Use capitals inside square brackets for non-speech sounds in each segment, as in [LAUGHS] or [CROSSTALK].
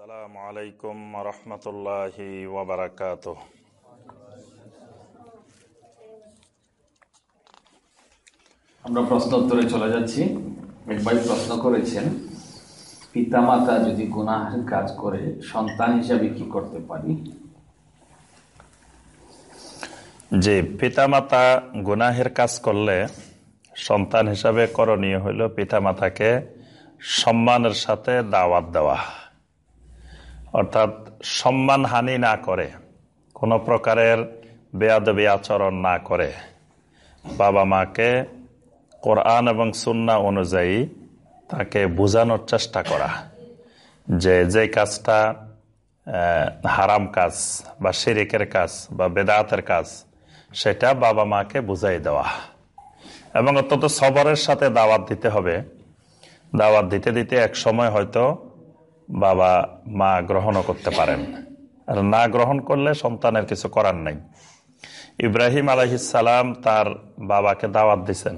আসসালামু আলাইকুম রহমতুল্লাহি ওবরাকাত আমরা প্রশ্ন উত্তরে চলে যাচ্ছি। এক ভাই প্রশ্ন করেছেন পিতামাতা যদি গুনাহের কাজ করে সন্তান হিসাবে কি করতে পারি? যে পিতামাতা গুনাহের কাজ করলে সন্তান হিসাবে করণীয় হইল পিতামাতাকে সম্মানের সাথে দাওয়াত দেওয়া। অর্থাৎ সম্মান হানি না করে, কোনো প্রকারের বেয়াদবি আচরণ না করে। বাবা মাকে কোরআন এবং সুন্না অনুযায়ী তাকে বোঝানোর চেষ্টা করা, যে যে কাজটা হারাম কাজ বা শিরিকের কাজ বা বেদাতের কাজ, সেটা বাবা মাকে বুঝাই দেওয়া। এবং অত্যন্ত সবরের সাথে দাওয়াত দিতে হবে। দাওয়াত দিতে দিতে এক সময় হয়তো বাবা মা গ্রহণও করতে পারেন। আর না গ্রহণ করলে সন্তানের কিছু করার নেই। ইব্রাহিম আলহিসাল্লাম তার বাবাকে দাওয়াত দিছেন।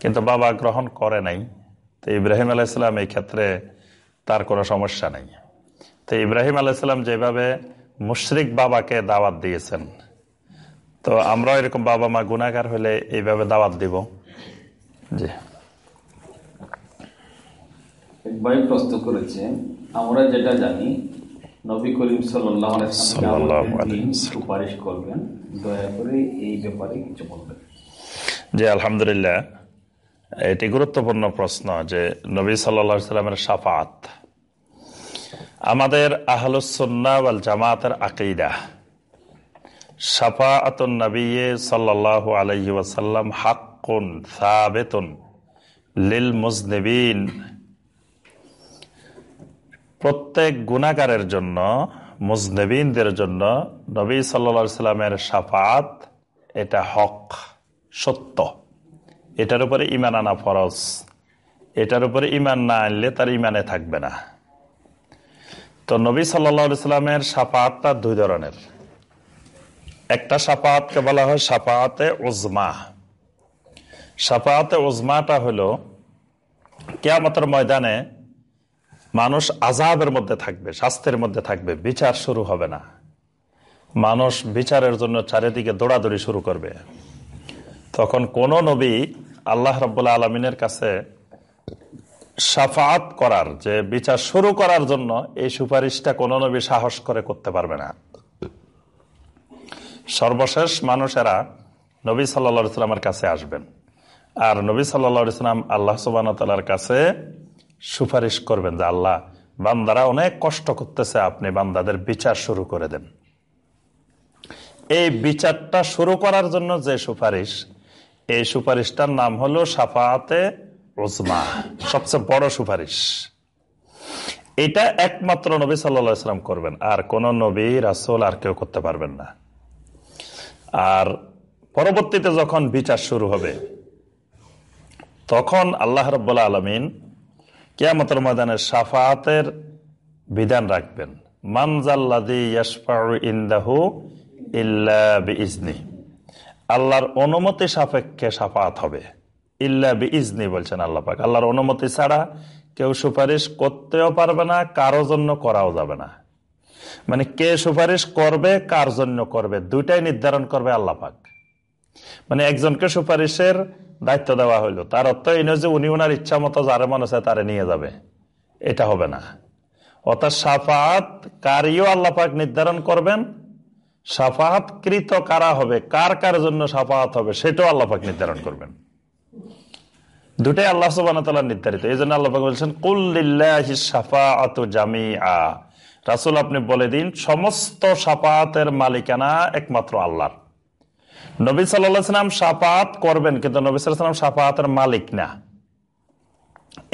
কিন্তু বাবা গ্রহণ করে নাই। তো ইব্রাহিম আলাইসাল্লাম এই ক্ষেত্রে তার কোনো সমস্যা নেই। তো ইব্রাহিম আলাইসাল্লাম যেভাবে মুশরিক বাবাকে দাওয়াত দিয়েছেন, তো আমরাও এরকম বাবা মা গুণাগার হলে এইভাবে দাওয়াত দিব। জি। এক ভাই প্রশ্ন করেছেন আমরা যেটা জানি নবী করিম আলাইহি সুপারিশ করবেন। দয়া করে এই ব্যাপারে কিছু বলবেন। জি আলহামদুলিল্লাহ এটি গুরুত্বপূর্ণ প্রশ্ন যে নবী সাল্লা সাল্লামের সাফাত আমাদের আহলুসন্না ওয়াল জামাতের আকিদা। সাফাআতুন নবী সাল্লাল্লাহু আলাইহি ওয়াসাল্লাম হাক্কুন সাবেতুন লিল মুজনিবিন। প্রত্যেক গুণাগারের জন্য, মুজনবিনদের জন্য নবী সাল্লা সাল্লামের সাফাত এটা হক, সত্য। এটার উপরে ইমান আনা ফরজ। এটার উপরে ইমান না আনলে তার ইমানে থাকবে না। তো নবী সাল্লা সাল্লামের সাফাতটা দুই ধরনের। একটা সাফাতকে বলা হয় সাফাতে ওজমা সাফাতে ওজমাটা হলো কেয়ামতের ময়দানে মানুষ আজাবের মধ্যে থাকবে স্বাস্থ্যের মধ্যে থাকবে, বিচার শুরু হবে না। মানুষ বিচারের জন্য চারিদিকে দৌড়াদৌড়ি শুরু করবে। তখন কোন নবী আল্লাহ রব্বুল্লা আলমিনের কাছে সাফাত করার, যে বিচার শুরু করার জন্য এই সুপারিশটা কোন নবী সাহস করে করতে পারবে না। সর্বশেষ মানুষেরা নবী সাল্লা ইসলামের কাছে আসবেন। আর নবী সাল্লা ইসলাম আল্লাহ সুবান তালার কাছে সুপারিশ করবেন যে আল্লাহ, বান্দারা অনেক কষ্ট করতেছে, আপনি বান্দাদের বিচার শুরু করে দেন। এই বিচারটা শুরু করার জন্য যে সুপারিশ, এই সুপারিশটার নাম হলো সাফাতে ওজমা সবচেয়ে বড় সুপারিশ। এটা একমাত্র নবী সাল্লাম করবেন, আর কোন নবী, রাসোল আর কেউ করতে পারবেন না। আর পরবর্তীতে যখন বিচার শুরু হবে, তখন আল্লাহ রব্বুল্লা আলমিন কেয়ামতের ময়দানে সাফাতের বিধান রাখবেন। মানজাল্লাদি ইন্দাহু ইজনি আল্লাহর অনুমতি সাপেক্ষে সাফাত হবে। ইল্লা বি ইজনি বলছেন আল্লাহ পাক। আল্লাহর অনুমতি ছাড়া কেউ সুপারিশ করতেও পারবে না, কারও জন্য করাও যাবে না। মানে কে সুপারিশ করবে, কার জন্য করবে, দুইটাই নির্ধারণ করবে আল্লাহ পাক। মানে একজনকে সুপারিশের দায়িত্ব দেওয়া হইল। তার অর্থ এই নয় যে উনি ওনার ইচ্ছা মতো যারে মনে চায় তারে নিয়ে যাবে। এটা হবে না। অর্থাৎ সাফাত কারিও আল্লাপাক নির্ধারণ করবেন সাফাত কৃত কারা হবে, কার কার জন্য সাফাত হবে, সেটাও আল্লাপাক নির্ধারণ করবেন। দুটাই আল্লাহ সুবান নির্ধারিত। এই জন্য আল্লাপাক বলছেন কুল্লিল্লাহি সাফাআতু জামিআ। রাসূল আপনি বলে দিন, সমস্ত সাফাতের মালিকানা একমাত্র আল্লাহর। নবী সাল্লাম সাফাত করবেন, কিন্তু নবী সাল্লাম সাফাতের মালিক না।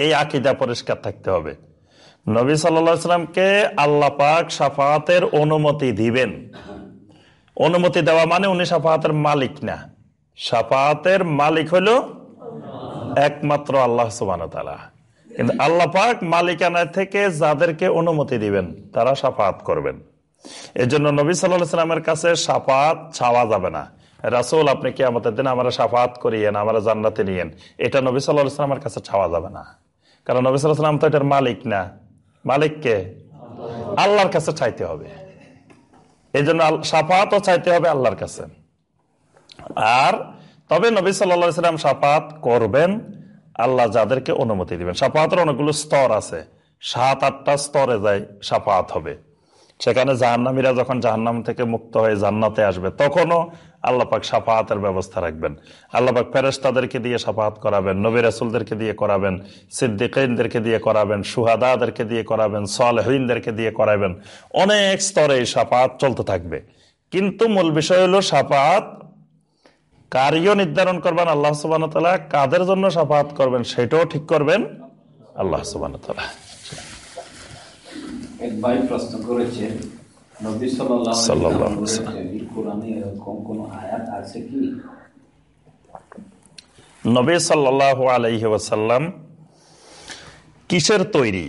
এই আকিদা পরিষ্কার থাকতে হবে। নবী সাল্লামকে আল্লাহ পাক সাফাতের অনুমতি দিবেন। অনুমতি দেওয়া মানে উনি সাফাতের মালিক না। সাফাতের মালিক হইল একমাত্র আল্লাহ সুবান কিন্তু আল্লাহ পাক মালিকানা থেকে যাদেরকে অনুমতি দিবেন, তারা সাফাত করবেন। এজন্য নবী সাল্লাহ সাল্লামের কাছে সাফাত ছাওয়া যাবে না। রাসুল, আপনি কি আমাদের দিন আমরা সাফাত করিয়েন, আমরা জান্নাতে নিয়েন। এটা নবী সাল্লাহ ইসলামের কাছে ছাওয়া যাবে না। কারণ নবী সাল্লাহ সাল্লাম তো এটার মালিক না। মালিক কে? আল্লাহর কাছে চাইতে হবে। এই জন্য সাফাতও চাইতে হবে আল্লাহর কাছে। আর তবে নবী সাল্লা সাল্লাম সাফাত করবেন, আল্লাহ যাদেরকে অনুমতি দিবেন। সাফাতের অনেকগুলো স্তর আছে। সাত, আটটা স্তরে যায় সাফাত হবে। সেখানে জাহান্নামীরা যখন জাহান্নাম থেকে মুক্ত হয়ে জান্নাতে আসবে, তখনও আল্লাপাক সাফাহাতের ব্যবস্থা রাখবেন। আল্লাপাক ফেরেস্তাদেরকে দিয়ে সাফাহাত করাবেন, নবী রাসুলদেরকে দিয়ে করাবেন সিদ্দিকদেরকে দিয়ে করাবেন সুহাদাদেরকে দিয়ে করাবেন, সলহীনদেরকে দিয়ে করাবেন। অনেক স্তরে এই সাফাহাত চলতে থাকবে। কিন্তু মূল বিষয় হলো সাফাহাত কারিও নির্ধারণ করবেন, আল্লাহ সুবান কাদের জন্য সাফাহাত করবেন সেটাও ঠিক করবেন, আল্লাহ সুবান এক ভাই প্রশ্ন করেছেন নবী সাল্লাল্লাহু সাল্লাল্লাহু আলাইহি আলাইহি ওয়াসাল্লাম বলেছেন, কোরআনে এরকম কোন আয়াত আছে কি? নবী সাল্লাহ আলাইহি ওয়াসাল্লাম কিসের তৈরি?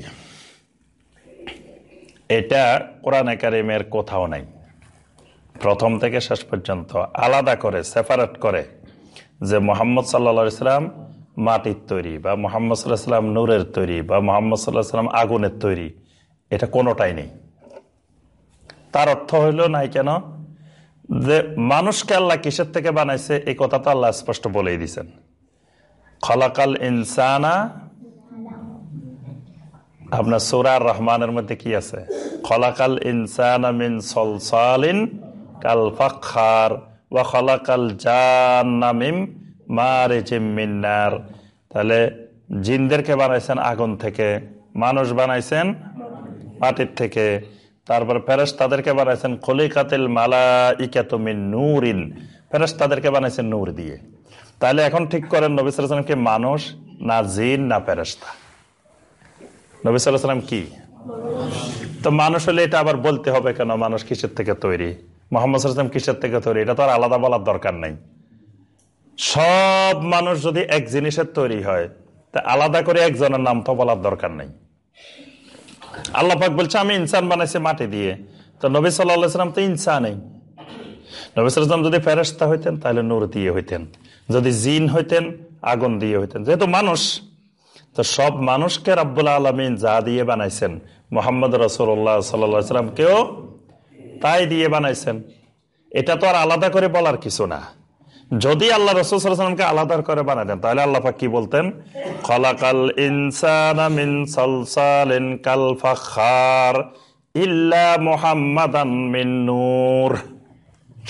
এটা কোরআন একাডেমের কোথাও নাই। প্রথম থেকে শেষ পর্যন্ত আলাদা করে সেপারেট করে যে মোহাম্মদ সাল্লা সাল্লাম মাটির তৈরি বা মোহাম্মদ সাল্লাহ সাল্লাম নূরের তৈরি বা মোহাম্মদ সাল্লাহ সাল্লাম আগুনের তৈরি। এটা কোনোটাই নেই। তার অর্থ হইল নাই কেন? যে মানুষকে আল্লাহ কিসের থেকে বানাইছে? এই কথা তো আল্লাহ স্পষ্ট বলেই দিছেন। খলাকাল ইনসানা, আপনার সুরার রহমানের মধ্যে কি আছে? খলাকাল ইনসানা মিন সলসালিন কাল ফাখার ওয়া খলাকাল জান্নামিম মারিজিম মিন্নার তাহলে জিনদেরকে বানাইছেন আগুন থেকে, মানুষ বানাইছেন মাটির থেকে। তারপর ফেরেস তাদেরকে বানাইছেন খলিকাতিল মালা ইকাতুমিন নূরিন। ফেরেস তাদেরকে বানাইছেন নূর দিয়ে। তাহলে এখন ঠিক করেন, নবী সাল্লামকে মানুষ না জিন না ফেরেস্তা নবী সাল্লাম কি? তো মানুষ হলে এটা আবার বলতে হবে কেন, মানুষ কিসের থেকে তৈরি? মোহাম্মদ সাল্লাম কিসের থেকে তৈরি? এটা তো আর আলাদা বলার দরকার নেই। সব মানুষ যদি এক জিনিসের তৈরি হয়, তা আলাদা করে একজনের নাম তো বলার দরকার নেই। আল্লাহাক বলছে, আমি ইনসান বানাইছি মাটি দিয়ে। তো নবী সাল্লাম তো ইনসানই। নবী সাল্লাম যদি ফেরস্তা হইতেন, তাহলে নূর দিয়ে হইতেন। যদি জিন হইতেন, আগুন দিয়ে হইতেন। যেহেতু মানুষ, তো সব মানুষকে রাব্বুল আলমিন যা দিয়ে বানাইছেন, মোহাম্মদ রসুল্লাহ সাল্লামকেও তাই দিয়ে বানাইছেন। এটা তো আর আলাদা করে বলার কিছু না। যদি আল্লাহ রসুলামকে আলাদা করে বানাতেন তাহলে আল্লাহ কি বলতেন? খলাকাল ইনসান কাল ফাখার ইল্লা মোহাম্মদান মিন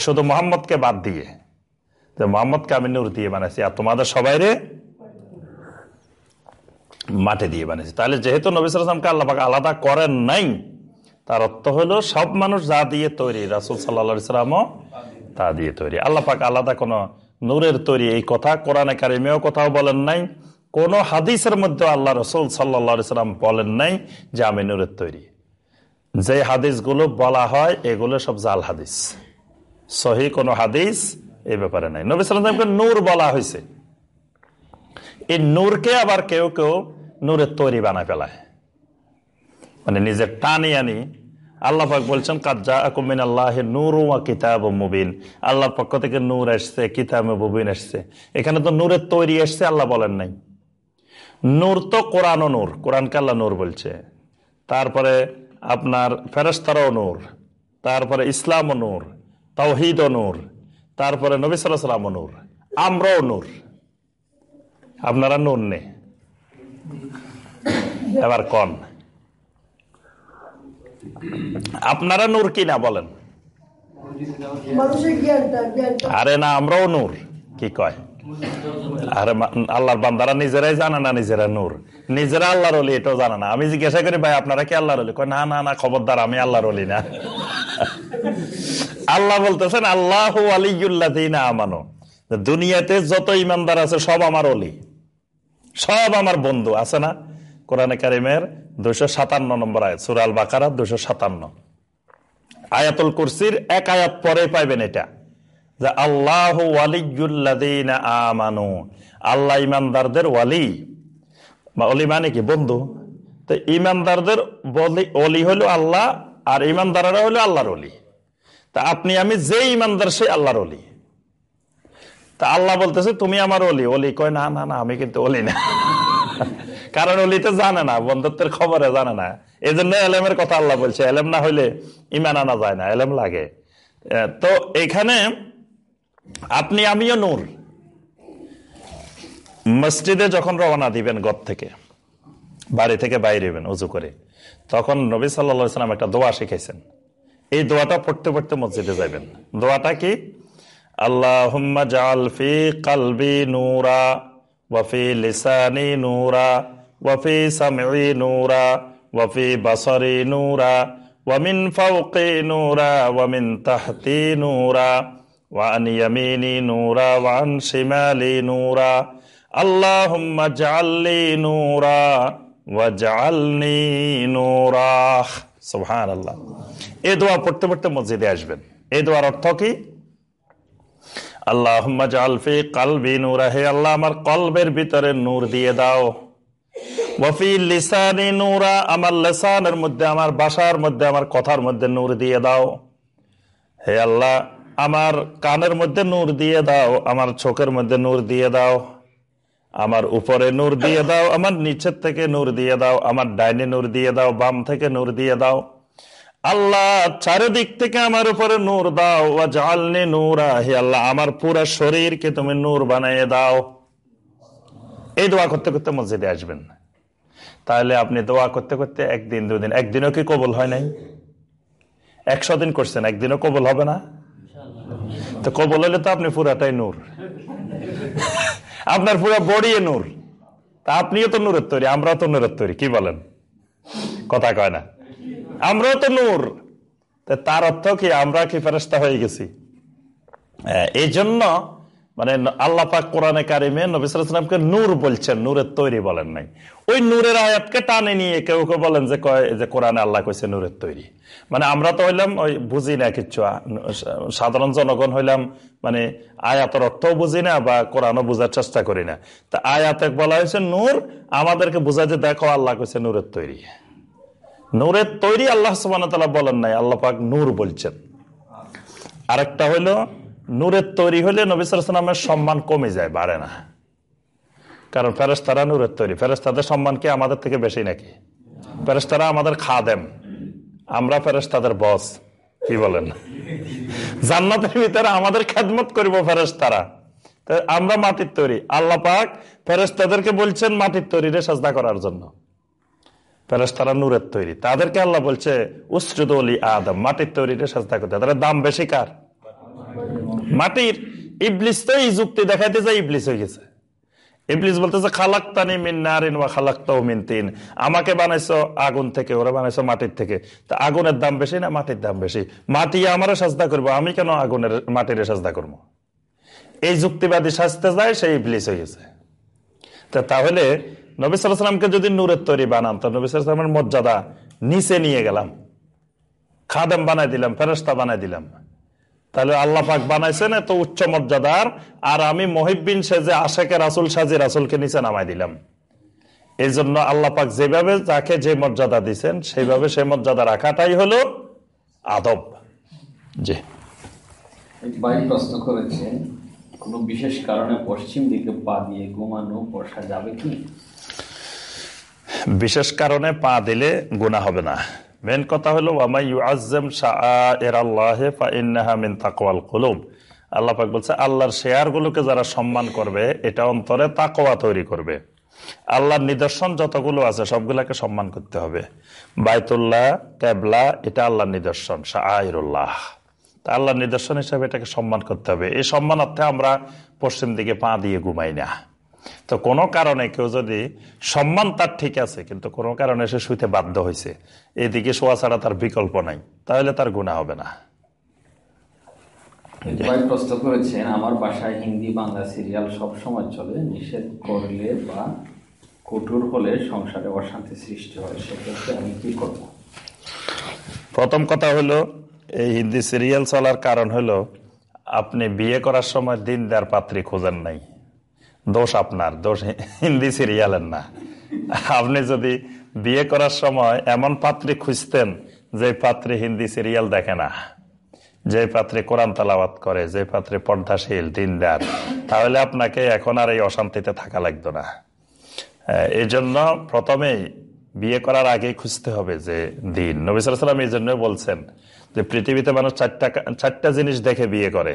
শুধু মোহাম্মদকে বাদ দিয়ে মোহাম্মদকে আমি নূর দিয়ে বানাইছি, আর তোমাদের সবাই রে মাঠে দিয়ে বানিয়েছে তাহলে যেহেতু নবিসামকে আল্লাহ আলাদা করেন নাই, তার অর্থ হলো সব মানুষ যা দিয়ে তৈরি, রাসুল সাল্লা সাল্লামও তা দিয়ে তৈরি। আল্লাহ পাক আলাদা কোনো নূরের তৈরি এই কথা, কোরআনে কারিমেও কোথাও বলেন নাই, কোন হাদিসের মধ্যে আল্লাহ রসুল সাল্লা সাল্লাম বলেন নাই যে আমি নূরের তৈরি। যে হাদিসগুলো বলা হয়, এগুলো সব জাল হাদিস। সহি কোনো হাদিস এই ব্যাপারে নাই। নবী সাল্লামকে নূর বলা হয়েছে। এই নূরকে আবার কেউ কেউ নূরের তৈরি বানায় ফেলায়। মানে নিজের টানি আনি আল্লাহ পাক বলছেন কাজা আকুমিন আল্লাহ নূর ওয়া কিতাব মুবিন। আল্লাহর পক্ষ থেকে নূর আসছে কিতাব মুবিন আসছে এখানে তো নূরের তৈরি আসছে আল্লাহ বলেন নাই। নূর তো কোরআন নূর, কোরআনকে আল্লাহ নূর বলছে। তারপরে আপনার ফেরস্তারও নূর, তারপরে ইসলাম নূর তাওহিদ নূর, তারপরে নবী সাল্লাম নূর, আমরাও নূর। আপনারা নূর নেই এবার কন। আপনারা নূর কিনা বলেন? আরে না আমরাও নূর কি কয়? আরে আল্লাহর বান্দারা নিজেরাই জানে না নিজেরা নূর। নিজেরা আল্লাহর অলি এটাও জানে না। আমি জিজ্ঞাসা করি ভাই আপনারা কি আল্লাহর অলি? কয় না না না খবরদার আমি আল্লাহর অলি না। [LAUGHS] আল্লাহ বলতেছেন আল্লাহ আলিউল্লাহ আমানো। দুনিয়াতে যত ইমানদার আছে সব আমার অলি। সব আমার বন্ধু আছে না? কোরআনে কারিমের দুশো সাতান্ন নম্বর আয়াত সুরাল বাকারা দুশো সাতান্ন। আয়াতুল কুরসির এক আয়াত পরে পাইবেন এটা, যে আল্লাহ আমানু, আল্লাহ ইমানদারদের ওয়ালি। বা অলি মানে কি? বন্ধু। তো ইমানদারদের অলি হলো আল্লাহ আর ইমানদাররা হলো আল্লাহর অলি তা আপনি, আমি যে ইমানদার, সে আল্লাহর অলি তা আল্লাহ বলতেছে, তুমি আমার অলি অলি কয়, না না না, আমি কিন্তু অলি না। কারণ অলিতে জানে না, বন্ধুত্বের খবরে জানে না। এই জন্য এলেমের কথা আল্লাহ বলছে, এলেম না হইলে ইমান আনা যায় না, এলেম লাগে। তো এখানে আপনি, আমিও নূর। মসজিদে যখন রওনা দিবেন গদ থেকে, বাড়ি থেকে বাইরে হবেন উজু করে, তখন নবী সাল্লাম একটা দোয়া শিখেছেন এই দোয়াটা পড়তে পড়তে মসজিদে যাবেন দোয়াটা কি? আল্লাহ জালফি কালবি নূরা ওয়ফি লিসানি নূরা ওয়ফি সামি নূরা ওয়ফি বাসরি নূরা ওয়ামিন ফাউকি নূরা ওয়ামিন তাহতি নূরা ওয়ান ইয়ামিনি নূরা ওয়ান শিমালি নূরা আল্লাহুম্মা জাআললি নূরা ওয়াজআলনি নূরা সুবহানাল্লাহ এই দোয়া পড়তে পড়তে মসজিদে আসবেন। এই দোয়ার অর্থ কি? আল্লাহুম্মা জাআল ফি কলবি নূরা, হে আল্লাহ, আমার কলবের ভিতরে নূর দিয়ে দাও। ওয়াফি লিসানি নূরা, আমার লেসানের মধ্যে, আমার বাসার মধ্যে, আমার কথার মধ্যে নূর দিয়ে দাও। হে আল্লাহ, আমার কানের মধ্যে নূর দিয়ে দাও, আমার চোখের মধ্যে নূর দিয়ে দাও, আমার উপরে নূর দিয়ে দাও, আমার নিচের থেকে নূর দিয়ে দাও, আমার ডাইনে নূর দিয়ে দাও, বাম থেকে নূর দিয়ে দাও। আল্লাহ, চারিদিক থেকে আমার উপরে নূর দাও জালনি নূরা, হে আল্লাহ, আমার পুরা শরীরকে তুমি নূর বানিয়ে দাও। এই দোয়া করতে করতে মসজিদে আসবেন তাহলে আপনি দোয়া করতে করতে একদিন, দুদিন, একদিনও কি কবল হয় নাই? একশো দিন করছেন, একদিনও কবল হবে না? তো কবল হলে তো আপনি পুরাটাই নূর। আপনার পুরো বড়ি নূর। তা আপনিও তো নূরের তৈরি, আমরাও তো নূরের তৈরি, কি বলেন? কথা কয় না। আমরাও তো নূর। তার অর্থ কি, আমরা কি ফেরস্তা হয়ে গেছি? এই জন্য মানে আল্লাহ পাক কোরআনে কারিমে নবিসামকে নূর বলছেন, নূরের তৈরি বলেন নাই। ওই নূরের আয়াতকে টানে নিয়ে কেউ কেউ বলেন যে কয়, যে কোরআনে আল্লাহ কইছে নূরের তৈরি। মানে আমরা তো হইলাম ওই বুঝি না কিচ্ছু সাধারণ জনগণ হইলাম মানে আয়াতের অর্থও বুঝি না বা কোরআনও বোঝার চেষ্টা করি না। তা আয়াতে বলা হয়েছে নূর, আমাদেরকে বোঝা যে দেখো আল্লাহ কইছে নূরের তৈরি। নূরের তৈরি আল্লাহ সুবান বলেন নাই, আল্লাহ পাক নূর বলছেন। আরেকটা হইল নূরের তৈরি হলে নবিসামের সম্মান কমে যায়, বাড়ে না। কারণ ফেরেস্তারা নূরের তৈরি। ফেরেস্তাদের সম্মান কি আমাদের থেকে বেশি নাকি? ফেরেস্তারা আমাদের খাদেম। আমরা ফেরেস্তাদের বস কি বলেন? জান্নাতের ভিতরে আমাদের খেদমত করিব ফেরেস্তারা আমরা মাটির তৈরি। আল্লাহ পাক ফেরেস্তাদেরকে বলছেন মাটির তৈরিরে সাজদা করার জন্য। ফেরেস্তারা নূরের তৈরি। তাদেরকে আল্লাহ বলছে উসরুদ আদম। মাটির তৈরিরে সাজদা করতে। তাদের দাম বেশি কার? মাটির ইবলিস তো এই যুক্তি দেখাইতে যায়, ইবলিস হয়ে গেছে। ইবলিস বলতেছে, খালাক্তানি মিন নারিন ওয়া খালাক্তাও মিন তিন। আমাকে বানাইছো আগুন থেকে, ওরা বানাইছো মাটির থেকে। তা আগুনের দাম বেশি না মাটির দাম বেশি? মাটি আমারও সাজদা করব, আমি কেন আগুনের, মাটির সাজদা করব? এই যুক্তিবাদী সাজতে যায় সেই ইবলিস হয়ে গেছে। তা তাহলে নবী সালামকে যদি নূরের তৈরি বানান, তো নবী সালামের মর্যাদা নিচে নিয়ে গেলাম। খাদেম বানাই দিলাম ফেরস্তা বানাই দিলাম। তাহলে আল্লাহ পাক বানাইছেন এত উচ্চ মর্যাদার আর আমি মহিবিন সেজে আশেকে রাসুল সাজি রাসুলকে নিচে নামাই দিলাম। এই জন্য আল্লাহ পাক যেভাবে যাকে যে মর্যাদা দিচ্ছেন সেইভাবে সে মর্যাদা রাখাটাই হলো আদব। জি। প্রশ্ন করেছেন কোন বিশেষ কারণে পশ্চিম দিকে পা দিয়ে ঘুমানো বসা যাবে কি? বিশেষ কারণে পা দিলে গুণা হবে না। মেন কথা হলো আল্লাহ পাক বলছে, আল্লাহর শেয়ার গুলোকে যারা সম্মান করবে, এটা অন্তরে তাকোয়া তৈরি করবে। আল্লাহর নিদর্শন যতগুলো আছে, সবগুলাকে সম্মান করতে হবে। বাইতুল্লাহ ক্যাবলা এটা আল্লাহর নিদর্শন শাহরুল্লাহ তা আল্লাহর নিদর্শন হিসাবে এটাকে সম্মান করতে হবে। এই সম্মানার্থে আমরা পশ্চিম দিকে পা দিয়ে ঘুমাই না। তো কোনো কারণে কেউ যদি সম্মান তার ঠিক আছে, কিন্তু কোনো কারণে সে শুইতে বাধ্য হয়েছে এদিকে শোয়া ছাড়া তার বিকল্প নাই। তাহলে তার গুণা হবে না। প্রশ্ন করেছেন আমার বাসায় হিন্দি বাংলা সিরিয়াল সব সময় চলে। নিষেধ করলে বা কঠোর হলে সংসারে অশান্তি সৃষ্টি হয়। সেক্ষেত্রে আমি কি করব? প্রথম কথা হলো এই হিন্দি সিরিয়াল চলার কারণ হলো আপনি বিয়ে করার সময় দিন দেওয়ার পাত্রী খোঁজেন নাই। দোষ আপনার দোষ হিন্দি সিরিয়ালের না। আপনি যদি বিয়ে করার সময় এমন পাত্রী খুঁজতেন যে পাত্রী হিন্দি সিরিয়াল দেখে না। যে পাত্রে কোরআন তালাবাত করে, যে পাত্রে পর্দাশীল, দিনদার, তাহলে আপনাকে এখন আর এই অশান্তিতে থাকা লাগতো না। এই জন্য প্রথমেই বিয়ে করার আগে খুঁজতে হবে যে দিন। নবী সাল্লাম এই জন্য বলছেন যে পৃথিবীতে মানুষ চারটা চারটা জিনিস দেখে বিয়ে করে।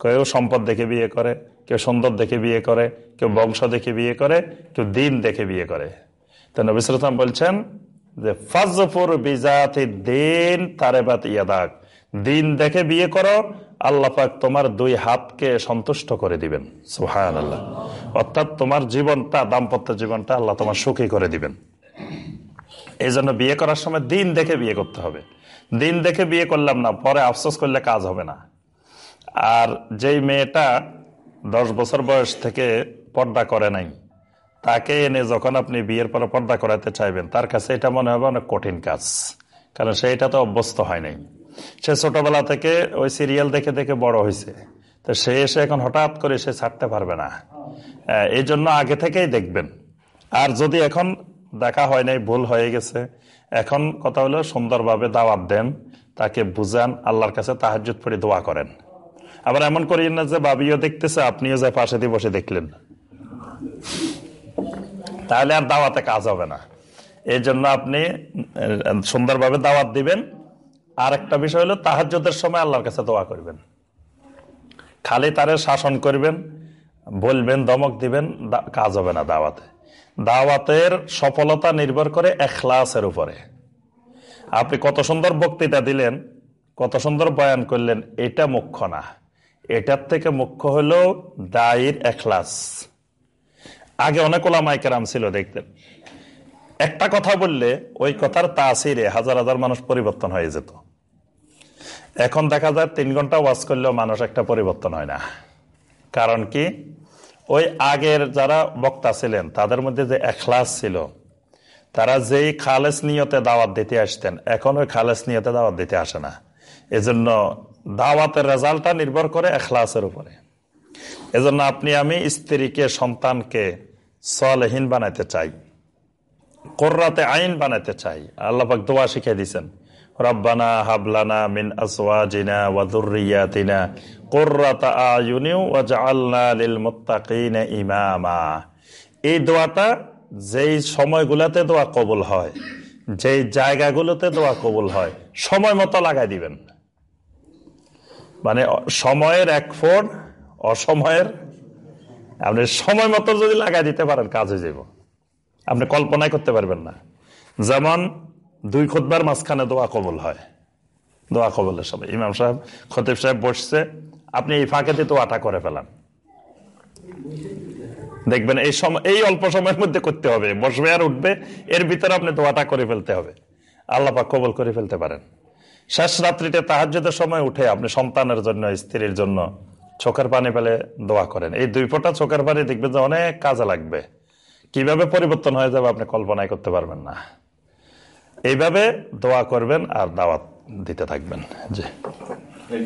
কেউ সম্পদ দেখে বিয়ে করে, কেউ সুন্দর দেখে বিয়ে করে, কেউ বংশ দেখে বিয়ে করে, কেউ দিন দেখে বিয়ে করে। তো নবী বলছেন যে, ফাজফুর বিজাতি দিন তারেবাত ইয়াদাক। দিন দেখে বিয়ে করো, আল্লাহ পাক তোমার দুই হাতকে সন্তুষ্ট করে দিবেন। সুহান আল্লাহ অর্থাৎ তোমার জীবনটা, দাম্পত্য জীবনটা আল্লাহ তোমার সুখী করে দিবেন। এই জন্য বিয়ে করার সময় দিন দেখে বিয়ে করতে হবে। দিন দেখে বিয়ে করলাম না, পরে আফসোস করলে কাজ হবে না। আর যেই মেয়েটা দশ বছর বয়স থেকে পর্দা করে নাই তাকে এনে যখন আপনি বিয়ের পরে পর্দা করাতে চাইবেন, তার কাছে এটা মনে হবে অনেক কঠিন কাজ। কারণ সে এটা তো অভ্যস্ত হয় নাই। সে ছোটবেলা থেকে ওই সিরিয়াল দেখে দেখে বড় হয়েছে। তো সে এসে এখন হঠাৎ করে সে ছাড়তে পারবে না। এই জন্য আগে থেকেই দেখবেন। আর যদি এখন দেখা হয় নাই, ভুল হয়ে গেছে, এখন কথা হলো সুন্দরভাবে দাওয়াত দেন, তাকে বুঝান, আল্লাহর কাছে তাহাজুত পড়ে দোয়া করেন। আবার এমন করি না যে বাবিও দেখতেছে, আপনিও যে পাশে দিয়ে বসে দেখলেন। তাহলে আর দাওয়াতে কাজ হবে না। এই জন্য আপনি সুন্দরভাবে দাওয়াত দিবেন। আর একটা বিষয় হলো তাহাজ্যদের সময় আল্লাহর কাছে দোয়া করবেন। খালি তারে শাসন করবেন, বলবেন, দমক দিবেন কাজ হবে না দাওয়াতে। দাওয়াতের সফলতা নির্ভর করে এখলাসের উপরে। আপনি কত সুন্দর বক্তৃতা দিলেন, কত সুন্দর বয়ান করলেন, এটা মুখ্য না। এটার থেকে মুখ্য হলো দায়ের এখলাস। আগে অনেক ওলামাইকেরাম ছিল দেখতেন। একটা কথা বললে ওই কথার তাসিরে হাজার হাজার মানুষ পরিবর্তন হয়ে যেত। এখন দেখা যায় তিন ঘণ্টা ওয়াজ করলেও মানুষ একটা পরিবর্তন হয় না। কারণ কি? ওই আগের যারা বক্তা ছিলেন, তাদের মধ্যে যে এখলাস ছিল, তারা যেই খালেস নিয়তে দাওয়াত দিতে আসতেন, এখন ওই খালেস নিয়তে দাওয়াত দিতে আসে না। এজন্য দাওয়াতের রেজাল্টটা নির্ভর করে এখলাসের উপরে। এজন্য আপনি, আমি স্ত্রীকে, সন্তানকে সলহীন বানাইতে চাই। কোর্রাতে আইন বানাইতে চাই। আল্লাহাক দোয়া শিখিয়ে দিচ্ছেন রব্বানা হাবলানা মিন আসওয়াজিনা ওয়া যুররিয়াতিনা কুররাতা আয়ুনি ওয়া জাআলনা লিল মুত্তাকিনা ইমামা। এই দোয়াটা যেই সময়গুলোতে দোয়া কবুল হয়, যেই জায়গাগুলোতে দোয়া কবুল হয়, সময় মতো লাগাই দিবেন। মানে সময়ের এক ফোন অসময়ের আপনি সময় মতো যদি লাগাই দিতে পারেন, কাজে যাব আপনি কল্পনাই করতে পারবেন না। যেমন দুই খুদবার মাঝখানে দোয়া কবল হয়। দোয়া কবলের সময়। ইমাম সাহেব, খতিব সাহেব বসছে, আপনি এই ফাঁকেতে দোয়াটা করে ফেলান। দেখবেন এই সময় এই অল্প সময়ের মধ্যে করতে হবে। বসবে আর উঠবে, এর ভিতরে আপনি দোয়াটা করে ফেলতে হবে। আল্লাহ পাক কবল করে ফেলতে পারেন। শেষ রাত্রিতে তাহাজ্যদের সময় উঠে আপনি সন্তানের জন্য, স্ত্রীর জন্য চোখের পানি পেলে দোয়া করেন। এই দুই ফোঁটা চোখের পানি দেখবেন যে অনেক কাজে লাগবে। কীভাবে পরিবর্তন হয়ে যাবে আপনি কল্পনায় করতে পারবেন না। এইভাবে দোয়া করবেন আর দাওয়াত দিতে থাকবেন।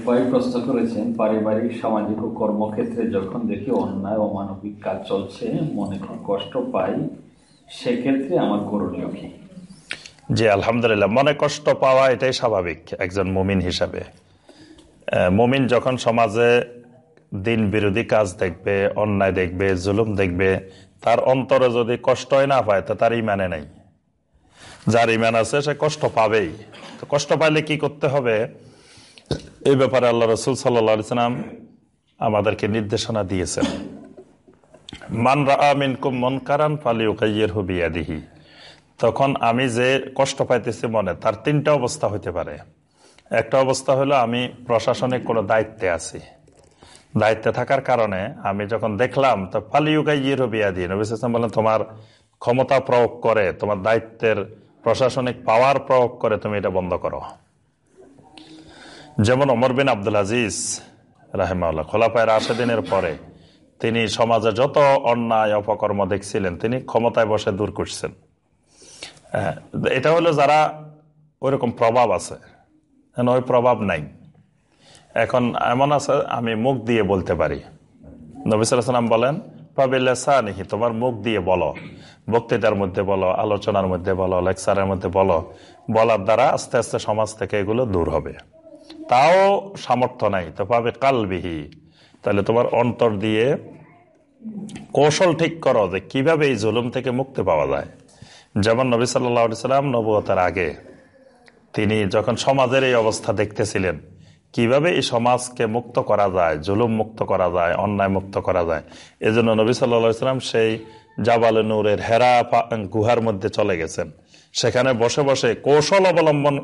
ভাই প্রশ্ন করেছেন পারিবারিক সামাজিক ও কর্মক্ষেত্রে যখন দেখি অন্যায় অমানবিক কাজ চলছে মনে খুব কষ্ট পাই সেক্ষেত্রে আমার করণীয় কি জি আলহামদুলিল্লাহ মনে কষ্ট পাওয়া এটাই স্বাভাবিক একজন মুমিন হিসাবে। মুমিন যখন সমাজে দিন বিরোধী কাজ দেখবে, অন্যায় দেখবে, জুলুম দেখবে, তার অন্তরে যদি কষ্টই না পায়, তো তার ইমানে নেই। যার ইমান আছে, সে কষ্ট পাবেই। তো কষ্ট পাইলে কি করতে হবে? এই ব্যাপারে আল্লাহ রসুল সাল্লাম আমাদেরকে নির্দেশনা দিয়েছেন। মান রামিন কুম মন কারান ফালিউ কাইয়ের হুবিয়াদিহি তখন আমি যে কষ্ট পাইতেছি মনে, তার তিনটা অবস্থা হইতে পারে। একটা অবস্থা হলো আমি প্রশাসনিক কোনো দায়িত্বে আছি। দায়িত্বে থাকার কারণে আমি যখন দেখলাম, তো ফালিউগাই ইয়েরবিয়া দিয়ে নবী বলেন, তোমার ক্ষমতা প্রয়োগ করে, তোমার দায়িত্বের প্রশাসনিক পাওয়ার প্রয়োগ করে তুমি এটা বন্ধ করো। যেমন অমর বিন আব্দুল আজিজ রাহেমাল্লাহ খোলাপায়ের আশে দিনের পরে তিনি সমাজে যত অন্যায় অপকর্ম দেখছিলেন, তিনি ক্ষমতায় বসে দূর করছেন। এটা হলো যারা ওইরকম প্রভাব আছে। ওই প্রভাব নাই। এখন এমন আছে, আমি মুখ দিয়ে বলতে পারি। নবিসাম বলেন নিহি তোমার মুখ দিয়ে বলো। বক্তৃতার মধ্যে বলো, আলোচনার মধ্যে বলো, লেকচারের মধ্যে বলো। বলার দ্বারা আস্তে আস্তে সমাজ থেকে এগুলো দূর হবে। তাও সামর্থ্য নাই। তো পাবে কালবিহি, তাহলে তোমার অন্তর দিয়ে কৌশল ঠিক করো যে কীভাবে এই জুলুম থেকে মুক্তি পাওয়া যায়। যেমন নবী সাল্লা সাল্লাম নবতার আগে তিনি যখন সমাজের এই অবস্থা দেখতেছিলেন কীভাবে এই সমাজকে মুক্ত করা যায়, জুলুম মুক্ত করা যায়, অন্যায় মুক্ত করা যায়? এজন্য নবী সাল্লাম সেই জাবাল নূরের হেরা গুহার মধ্যে চলে গেছেন। সেখানে বসে বসে কৌশল অবলম্বন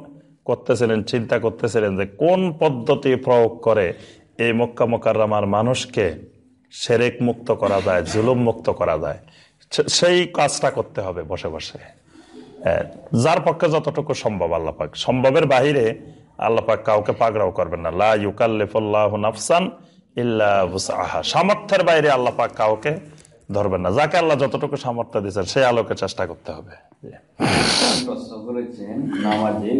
করতেছিলেন, চিন্তা করতেছিলেন যে কোন পদ্ধতি প্রয়োগ করে এই মক্কা মোকার মানুষকে সেরেক মুক্ত করা যায়, জুলুম মুক্ত করা যায়? সেই কাজটা করতে হবে বসে বসে। যার পক্ষে যতটুকু সম্ভব আল্লাপাক সম্ভবের বাহিরে আল্লাপাক কাউকে পাগড়াও করবেন না। লা ইউকাল্লিফুল্লাহ নাফসান ইল্লা আহা সামর্থ্যের বাইরে আল্লাপাক কাউকে ধরবেন না। যাকে আল্লাহ যতটুকু সামর্থ্য দিচ্ছেন সেই আলোকে চেষ্টা করতে হবে। নামাজে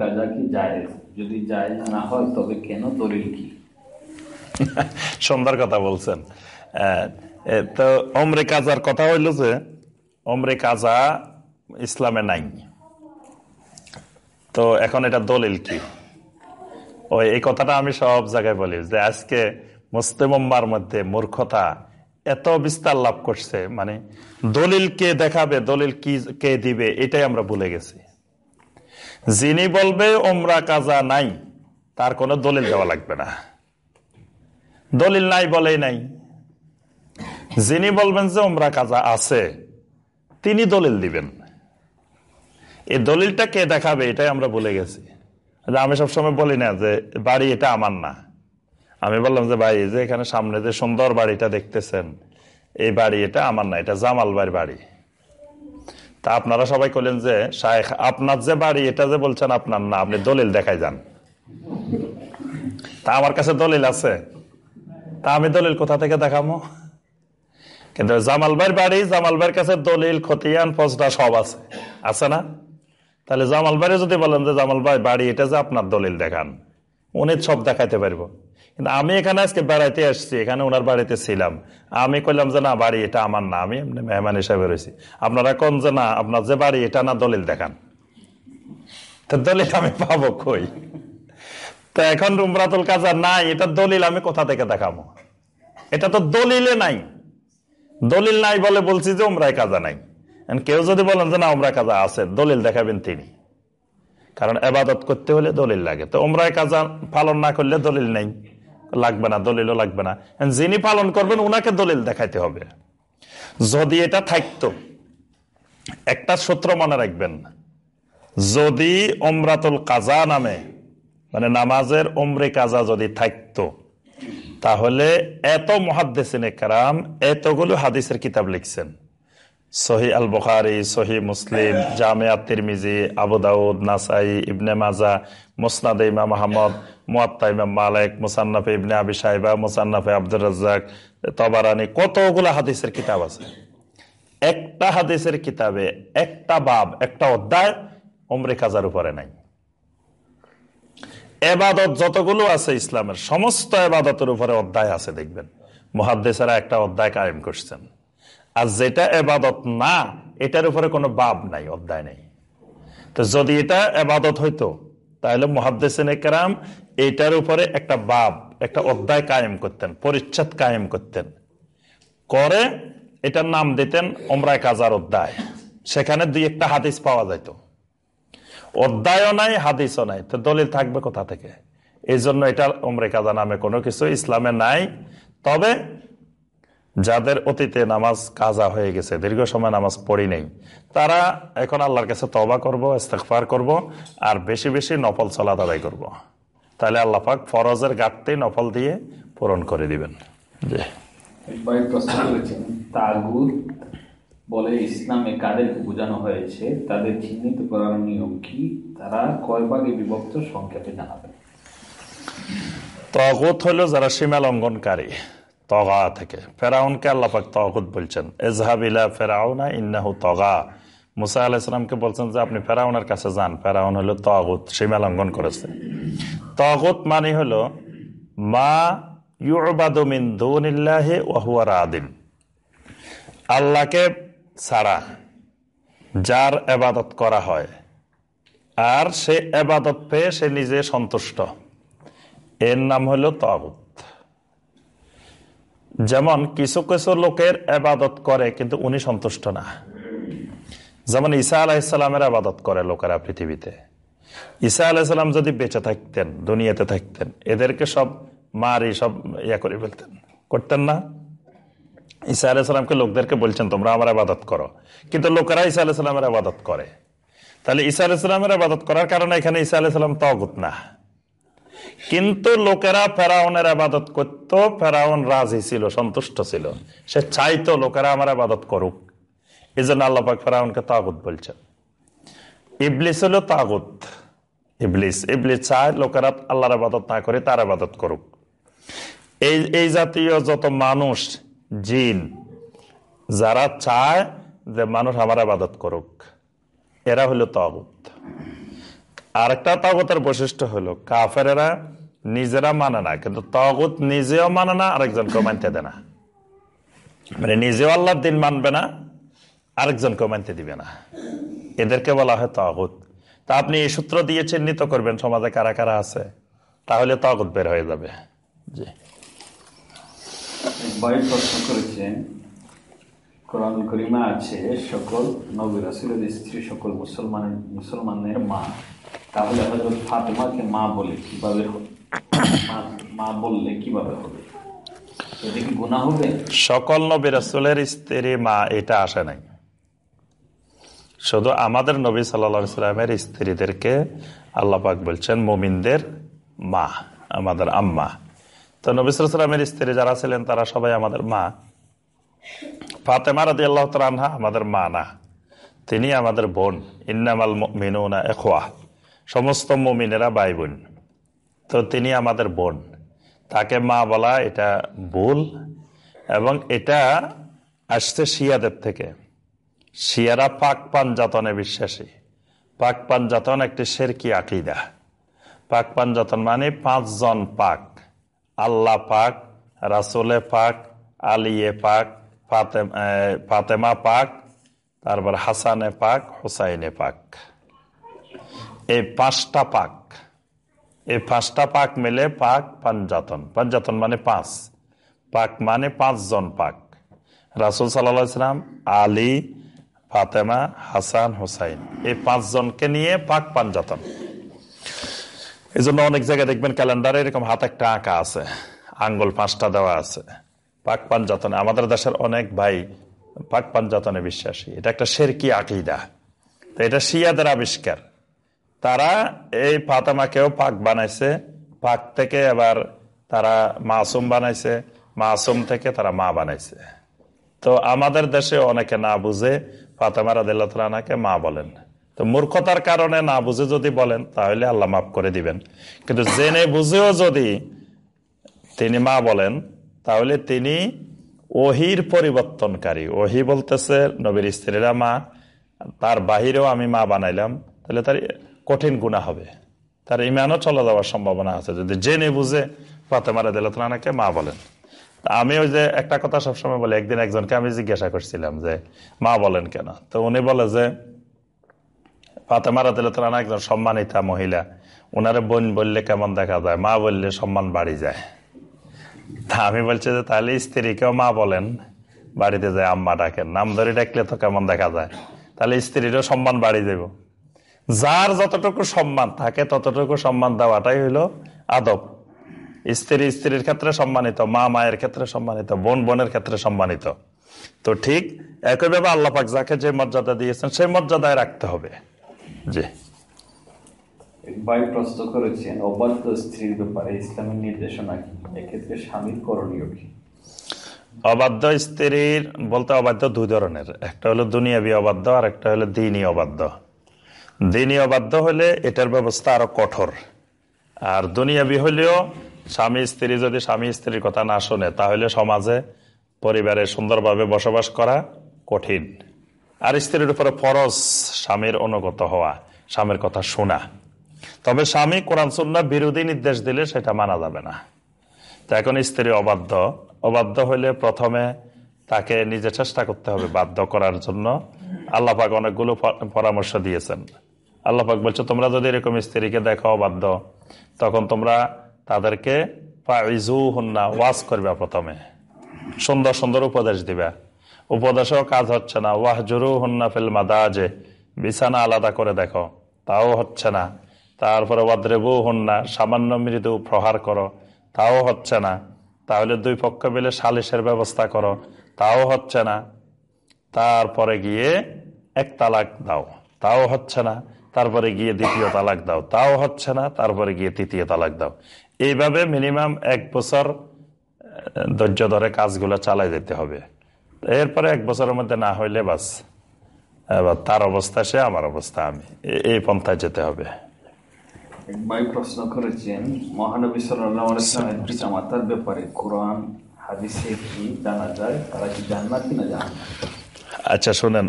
কাজা কি যদি না হয় তবে কেন? দলিল কি? [LAUGHS] সুন্দর কথা বলছেন। তো অমরে কাজার কথা হইল যে অমরে কাজা ইসলামে নাই। তো এখন এটা দলিল কি? ওই, এই কথাটা আমি সব জায়গায় বলি যে আজকে মুসলিম মধ্যে মূর্খতা এত বিস্তার লাভ করছে মানে দলিল কে দেখাবে, দলিল কি, কে দিবে, এটাই আমরা ভুলে গেছি। যিনি বলবে ওমরা কাজা নাই, তার কোনো দলিল দেওয়া লাগবে না। দলিল নাই বলেই নাই। যিনি বলবেন যে ওমরা কাজা আছে, তিনি দলিল দিবেন। এই দলিলটা কে দেখাবে, এটাই আমরা বলে গেছি। আমি সবসময় বলি না যে, বাড়ি এটা আমার না। আমি বললাম যে, ভাই যে এখানে সামনে যে সুন্দর বাড়িটা দেখতেছেন, এই বাড়ি এটা আমার না, এটা জামাল বাড়ির বাড়ি। তা আপনারা সবাই করলেন যে শাহেখ আপনার যে বাড়ি, এটা যে বলছেন আপনার না, আপনি দলিল দেখাই যান। তা আমার কাছে দলিল আছে। তা আমি দলিল কোথা থেকে দেখামো কিন্তু জামাল ভাইয়ের বাড়ি, জামাল ভাইয়ের কাছে দলিল, খতিয়ান ফসটা সব আছে। আছে না? তাহলে জামাল ভাই যদি বলেন যে, জামাল ভাই, বাড়ি এটা যে আপনার দলিল দেখান, উনি সব দেখাইতে পারব। কিন্তু আমি এখানে আজকে বেড়াইতে আসছি, এখানে ওনার বাড়িতে ছিলাম। আমি কইলাম যে, না, বাড়ি এটা আমার না, আমি এমনি মেহমান হিসাবে রয়েছি। আপনারা কোন যে, না, আপনার যে বাড়ি এটা না, দলিল দেখান। তো দলিল আমি পাবো কই? তো এখন রুমরাতুল কাজার নাই এটা দলিল আমি কোথা থেকে দেখাবো? এটা তো দলিলে নাই। দলিল নাই বলে বলছি যে, উমরায় কাজা নাই। কেউ যদি বলেন যে না উমরা কাজা আছে দলিল দেখাবেন তিনি। কারণ এবাদত করতে হলে দলিল লাগে। তো উমরায় কাজা পালন না করলে দলিল নেই। লাগবে না, দলিলও লাগবে না। যিনি পালন করবেন, উনাকে দলিল দেখাইতে হবে। যদি এটা থাকতো, একটা সূত্র মনে রাখবেন। যদি ওমরাতুল কাজা নামে মানে নামাজের ওমরে কাজা যদি থাকতো, তাহলে এত মহাদ্দেসিনে কারাম এতগুলো হাদিসের কিতাব লিখছেন। সহি আল বখারি সহি মুসলিম জামিয়া তিরমিজি আবু দাউদ, নাসাই, ইবনে মাজা, মুসনাদ ইমাম আহমদ, মুয়াত্তা ইমাম মালিক, মুসান্নাফে ইবনে আবি সাহেবা মুসান্নাফে আব্দুর রাজ্জাক, তবারানি, কতগুলো হাদিসের কিতাব আছে? একটা হাদিসের কিতাবে একটা বাব, একটা অধ্যায় অমরে কাজার উপরে নাই। এবাদত যতগুলো আছে ইসলামের, সমস্ত এবাদতের উপরে অধ্যায় আছে, দেখবেন। মহাদ্দেশেরা একটা অধ্যায় কায়েম করছেন। আর যেটা এবাদত না, এটার উপরে কোনো বাব নাই, অধ্যায় নেই। তো যদি এটা এবাদত হইতো, তাহলে মহাদ্দেসিন কেরাম এটার উপরে একটা বাব, একটা অধ্যায় কায়েম করতেন, পরিচ্ছেদ কায়েম করতেন। করে এটার নাম দিতেন ওমরায় কাজার অধ্যায়। সেখানে দুই একটা হাদিস পাওয়া যাইত। অধ্যায়ও নাই, হাদিসও নাই। তো দলিল থাকবে কোথা থেকে? এই জন্য এটা ওমরে কাজা নামে কোনো কিছু ইসলামে নাই। তবে যাদের অতীতে নামাজ কাজা হয়ে গেছে দীর্ঘ সময় নামাজ পড়ি নেই তারা এখন আল্লাহর কাছে তবা করব ইস্তেকফার করব আর বেশি বেশি নফল চলাত আদায় করব। তাহলে আল্লাহ পাক ফরজের গাঁটতে নফল দিয়ে পূরণ করে দিবেন। জি। বলে ইসলামে কাদেরকে বোঝানো হয়েছে? তাদের চিহ্নিত করার নিয়ম কি? তারা কয় ভাগে বিভক্ত? সংক্ষেপে জানাবেন। তগত হলো যারা সীমা লঙ্ঘনকারী তগা থেকে। ফেরাউনকে আল্লাপাক তগুত বলছেন এজহাবিলা ফেরাউনা, ইন্নাহু তগা। মুসা আলাহিসামকে বলছেন যে, আপনি ফেরাউনের কাছে যান। ফেরাউন হলো তগুত সীমা লঙ্ঘন করেছে। তগুত মানে হলো, মা ইউবাদমিন দুনিল্লাহে ওয়াহুয়ার আদিন আল্লাহকে ছাড়া যার এবাদত করা হয়, আর সে এবাদত পেয়ে সে নিজে সন্তুষ্ট। এর নাম হলো তগুত যেমন কিছু কিছু লোকের এবাদত করে, কিন্তু উনি সন্তুষ্ট না। যেমন ঈসা আলাহিসাল্লামের আবাদত করে লোকেরা পৃথিবীতে। ঈসা আলাহিসাল্লাম যদি বেঁচে থাকতেন, দুনিয়াতে থাকতেন, এদেরকে সব মারি, সব ইয়া করে ফেলতেন। করতেন না। ঈসা আলাহিসাল্লামকে লোকদেরকে বলছেন, তোমরা আমার আবাদত করো। কিন্তু লোকেরা ঈসা আলাহিসাল্লামের আবাদত করে। তাহলে ঈসা আলাহিসাল্লামের আবাদত করার কারণে এখানে ঈসা আলাহিসাল্লাম তগুত না। কিন্তু লোকেরা ফেরাউনের আবাদত করত, ফেরাউন রাজি ছিল, সন্তুষ্ট ছিল। সে চাইতো লোকেরা আমার আবাদত করুক। এই জন্য আল্লাপাক ফেরাউনকে তাগুত বলছে ইবলিস হলো তাগুত। ইবলিস ইবলিস চায় লোকেরা আল্লাহর আবাদত না করে তার আবাদত করুক। এই এই জাতীয় যত মানুষ, জিন, যারা চায় যে মানুষ আমার আবাদত করুক, এরা হলো তাগুত। আরেকটা তাগতের বৈশিষ্ট্য হলো কাফেরা নিজেরা মানে না, কিন্তু তগুত নিজেও মানে না, আরেকজনকেও মানতে দেয় না। মানে নিজেও আল্লাহর দিন মানবে না, আরেকজনকেও মানতে দিবে না। এদেরকে বলা হয় তগুত। তা আপনি এই সূত্র দিয়ে চিহ্নিত করবেন, সমাজে কারা কারা আছে? তাহলে তগুত বের হয়ে যাবে। জি। প্রশ্ন সকল নবী রাসুলের স্ত্রী, সকল মুসলমানের মুসলমানের মা। তাহলে হয়তো ফাতেমাকে মা বলে কীভাবে মা- বললে কীভাবে হবে? সকল নবী রাসুলের স্ত্রী, মা, এটা আসে নাই। শুধু আমাদের নবী সাল্লা সাল্লামের স্ত্রীদেরকে আল্লাপাক বলছেন, মোমিনদের মা, আমাদের আম্মা। তো নবী সাল্লামের স্ত্রী যারা ছিলেন, তারা সবাই আমাদের মা। ফাতেমা রাদি আল্লাহ আনহা আমাদের মা না। তিনি আমাদের বোন। ইন্নামাল মিনুনা এখোয়া সমস্ত মমিনেরা ভাই বোন তো তিনি আমাদের বোন। তাকে মা বলা এটা ভুল এবং এটা আসছে শিয়াদের থেকে। শিয়ারা পাক পাঞ্জাতনে বিশ্বাসী। পাক পাঞ্জাতন একটি শেরকি আকিদা। পাক পাঞ্জাতন মানে পাঁচজন পাক। আল্লাহ পাক রাসুলে পাক আলিয়ে পাক এ, ফাতেমা পাক তারপর হাসানে পাক হুসাইনে পাক। এই পাঁচটা পাক। এই পাঁচটা পাক মিলে পাক পাঞ্জাতন। পাঞ্জাতন মানে পাঁচ। পাক মানে পাঁচজন পাক। রাসুল সাল্লাম, আলী, ফাতেমা, হাসান, হুসাইন, এই পাঁচজনকে নিয়ে পাক পাঞ্জাতন। এই জন্য অনেক জায়গায় দেখবেন ক্যালেন্ডারে এরকম হাত একটা আঁকা আছে। আঙ্গুল পাঁচটা দেওয়া আছে। পাক পাঞ্জাতনে আমাদের দেশের অনেক ভাই পাক পাঞ্জাতনে বিশ্বাসী। এটা একটা শেরকি আকিদা। তো এটা শিয়াদের আবিষ্কার। তারা এই ফাতেমাকেও পাক বানাইছে। পাক থেকে এবার তারা মাসুম বানাইছে। মাসুম থেকে তারা মা বানাইছে। তো আমাদের দেশে অনেকে না বুঝে ফাতেমা রাদিল্লাহকে মা বলেন। তো মূর্খতার কারণে না বুঝে যদি বলেন, তাহলে আল্লাহ মাফ করে দিবেন। কিন্তু জেনে বুঝেও যদি তিনি মা বলেন, তাহলে তিনি ওহির পরিবর্তনকারী। ওহি বলতেছে, নবীর স্ত্রীরা মা, তার বাহিরেও আমি মা বানাইলাম। তাহলে তার কঠিন গুণা হবে। তার ইমানও চলে যাওয়ার সম্ভাবনা আছে। যদি জেনে বুঝে ফাতেমারা দিলাতনাকে মা বলেন। আমি ওই যে একটা কথা সবসময় বলি, একদিন একজনকে আমি জিজ্ঞাসা করছিলাম যে, মা বলেন কেন? তো উনি বলে যে, ফাতেমারা দিলাতনা একজন সম্মানিতা মহিলা। ওনারে বোন বললে কেমন দেখা যায়? মা বললে সম্মান বাড়ি যায়। তা আমি বলছি যে, তাহলে স্ত্রীকেও মা বলেন। বাড়িতে যায় আম্মা ডাকেন, নাম ধরে ডাকলে তো কেমন দেখা যায়? তাহলে স্ত্রীরও সম্মান বাড়ি দেব যার যতটুকু সম্মান থাকে ততটুকু সম্মান দেওয়াটাই হইল আদব। স্ত্রী স্ত্রীর ক্ষেত্রে সম্মানিত মা মায়ের ক্ষেত্রে সম্মানিত বোন বোনের ক্ষেত্রে সম্মানিত। তো ঠিক একইভাবে আল্লাপাক যাকে যে মর্যাদা দিয়েছেন সেই মর্যাদায় রাখতে হবে। জি। ভাই প্রশ্ন করেছেন অবাধ্য স্ত্রীর ব্যাপারে ইসলামের নির্দেশনা কি? এক্ষেত্রে স্বামীর করণীয় কি? অবাধ্য স্ত্রীর বলতে অবাধ্য দুই ধরনের একটা হলো দুনিয়াবি অবাধ্য আর একটা হলো দিনই অবাধ্য। দিনই অবাধ্য হলে এটার ব্যবস্থা আরও কঠোর। আর দুনিয়াবি হলেও স্বামী, স্ত্রী যদি স্বামী, স্ত্রীর কথা না শোনে, তাহলে সমাজে, পরিবারে সুন্দরভাবে বসবাস করা কঠিন। আর স্ত্রীর উপরে ফরজ স্বামীর অনুগত হওয়া, স্বামীর কথা শোনা। তবে স্বামী কোরআন সুন্না বিরোধী নির্দেশ দিলে সেটা মানা যাবে না। তো এখন স্ত্রী অবাধ্য অবাধ্য হইলে প্রথমে তাকে নিজে চেষ্টা করতে হবে বাধ্য করার জন্য। আল্লাপাক অনেকগুলো পরামর্শ দিয়েছেন। আল্লাপাক বলছো, তোমরা যদি এরকম স্ত্রীকে দেখো বাধ্য, তখন তোমরা তাদেরকে হুন্না ওয়াজ করবে প্রথমে। সুন্দর সুন্দর উপদেশ দিবা। উপদেশও কাজ হচ্ছে না। ওয়াহ জরু হন্না ফিল মাদাজে, বিছানা আলাদা করে দেখো, তাও হচ্ছে না। তারপরে ওয়াদ্রেবু হন্না সামান্য মৃদু প্রহার করো, তাও হচ্ছে না। তাহলে দুই পক্ষ মিলে সালিশের ব্যবস্থা করো, তাও হচ্ছে না। তারপরে গিয়ে এক তালাক দাও, তাও হচ্ছে না। তারপরে গিয়ে দ্বিতীয় তালাক দাও। তাও হচ্ছে না, তারপরে গিয়ে তৃতীয় তালাক দাও। এইভাবে মিনিমাম এক বছর ধৈর্য ধরে কাজগুলো চালাই যেতে হবে। এরপরে এক বছরের মধ্যে না হইলে বাস। এবার তার অবস্থা সে, আমার অবস্থা আমি। এই পন্থায় যেতে হবে। প্রশ্ন করেছেন, মহানবী ব্যাপারে কোরআন কি জানা যায়? তারা কি আচ্ছা শুনেন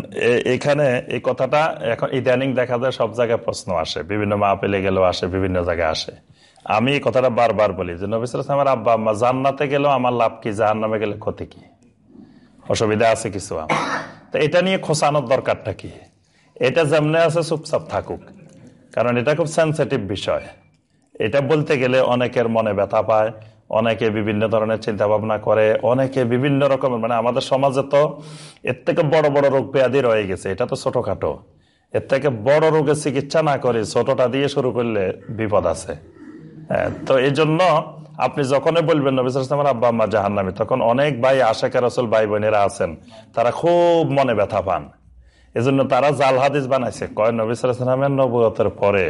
এখানে এই কথাটা এখন ইদানিং দেখা যায় সব জায়গায় প্রশ্ন আসে, বিভিন্ন মা পেলে গেলেও আসে, বিভিন্ন জায়গায় আসে। আমি এই কথাটা বারবার বলি যে নবিসর আমার আব্বা, আম্মা, জান্নাতে গেলেও আমার লাভ কি? জাহান নামে গেলে ক্ষতি কি? অসুবিধা আছে কিছু আমার? তো এটা নিয়ে খোসানোর দরকারটা কি? এটা যেমনে আছে চুপচাপ থাকুক, কারণ এটা খুব সেন্সিটিভ বিষয়। এটা বলতে গেলে অনেকের মনে ব্যথা পায় অনেকে বিভিন্ন ধরনের চিন্তা ভাবনা করে অনেকে বিভিন্ন রকমের মানে আমাদের সমাজে তো এর থেকে বড় বড় রোগ ব্যাধি রয়ে গেছে এটা তো ছোটখাটো। এর থেকে বড় রোগের চিকিৎসা না করে ছোটটা দিয়ে শুরু করলে বিপদ আছে। হ্যাঁ, তো এই জন্য আপনি যখনই বলবেন নবিসামের আব্বা আম্মা জাহান্নামি তখন অনেক ভাই আশেখা রসুল ভাই বোনেরা আছেন তারা খুব মনে ব্যথা পান। এজন্য তারা জাল হাদিস বানাইছে কয় নবিসামের নবুয়তের পরে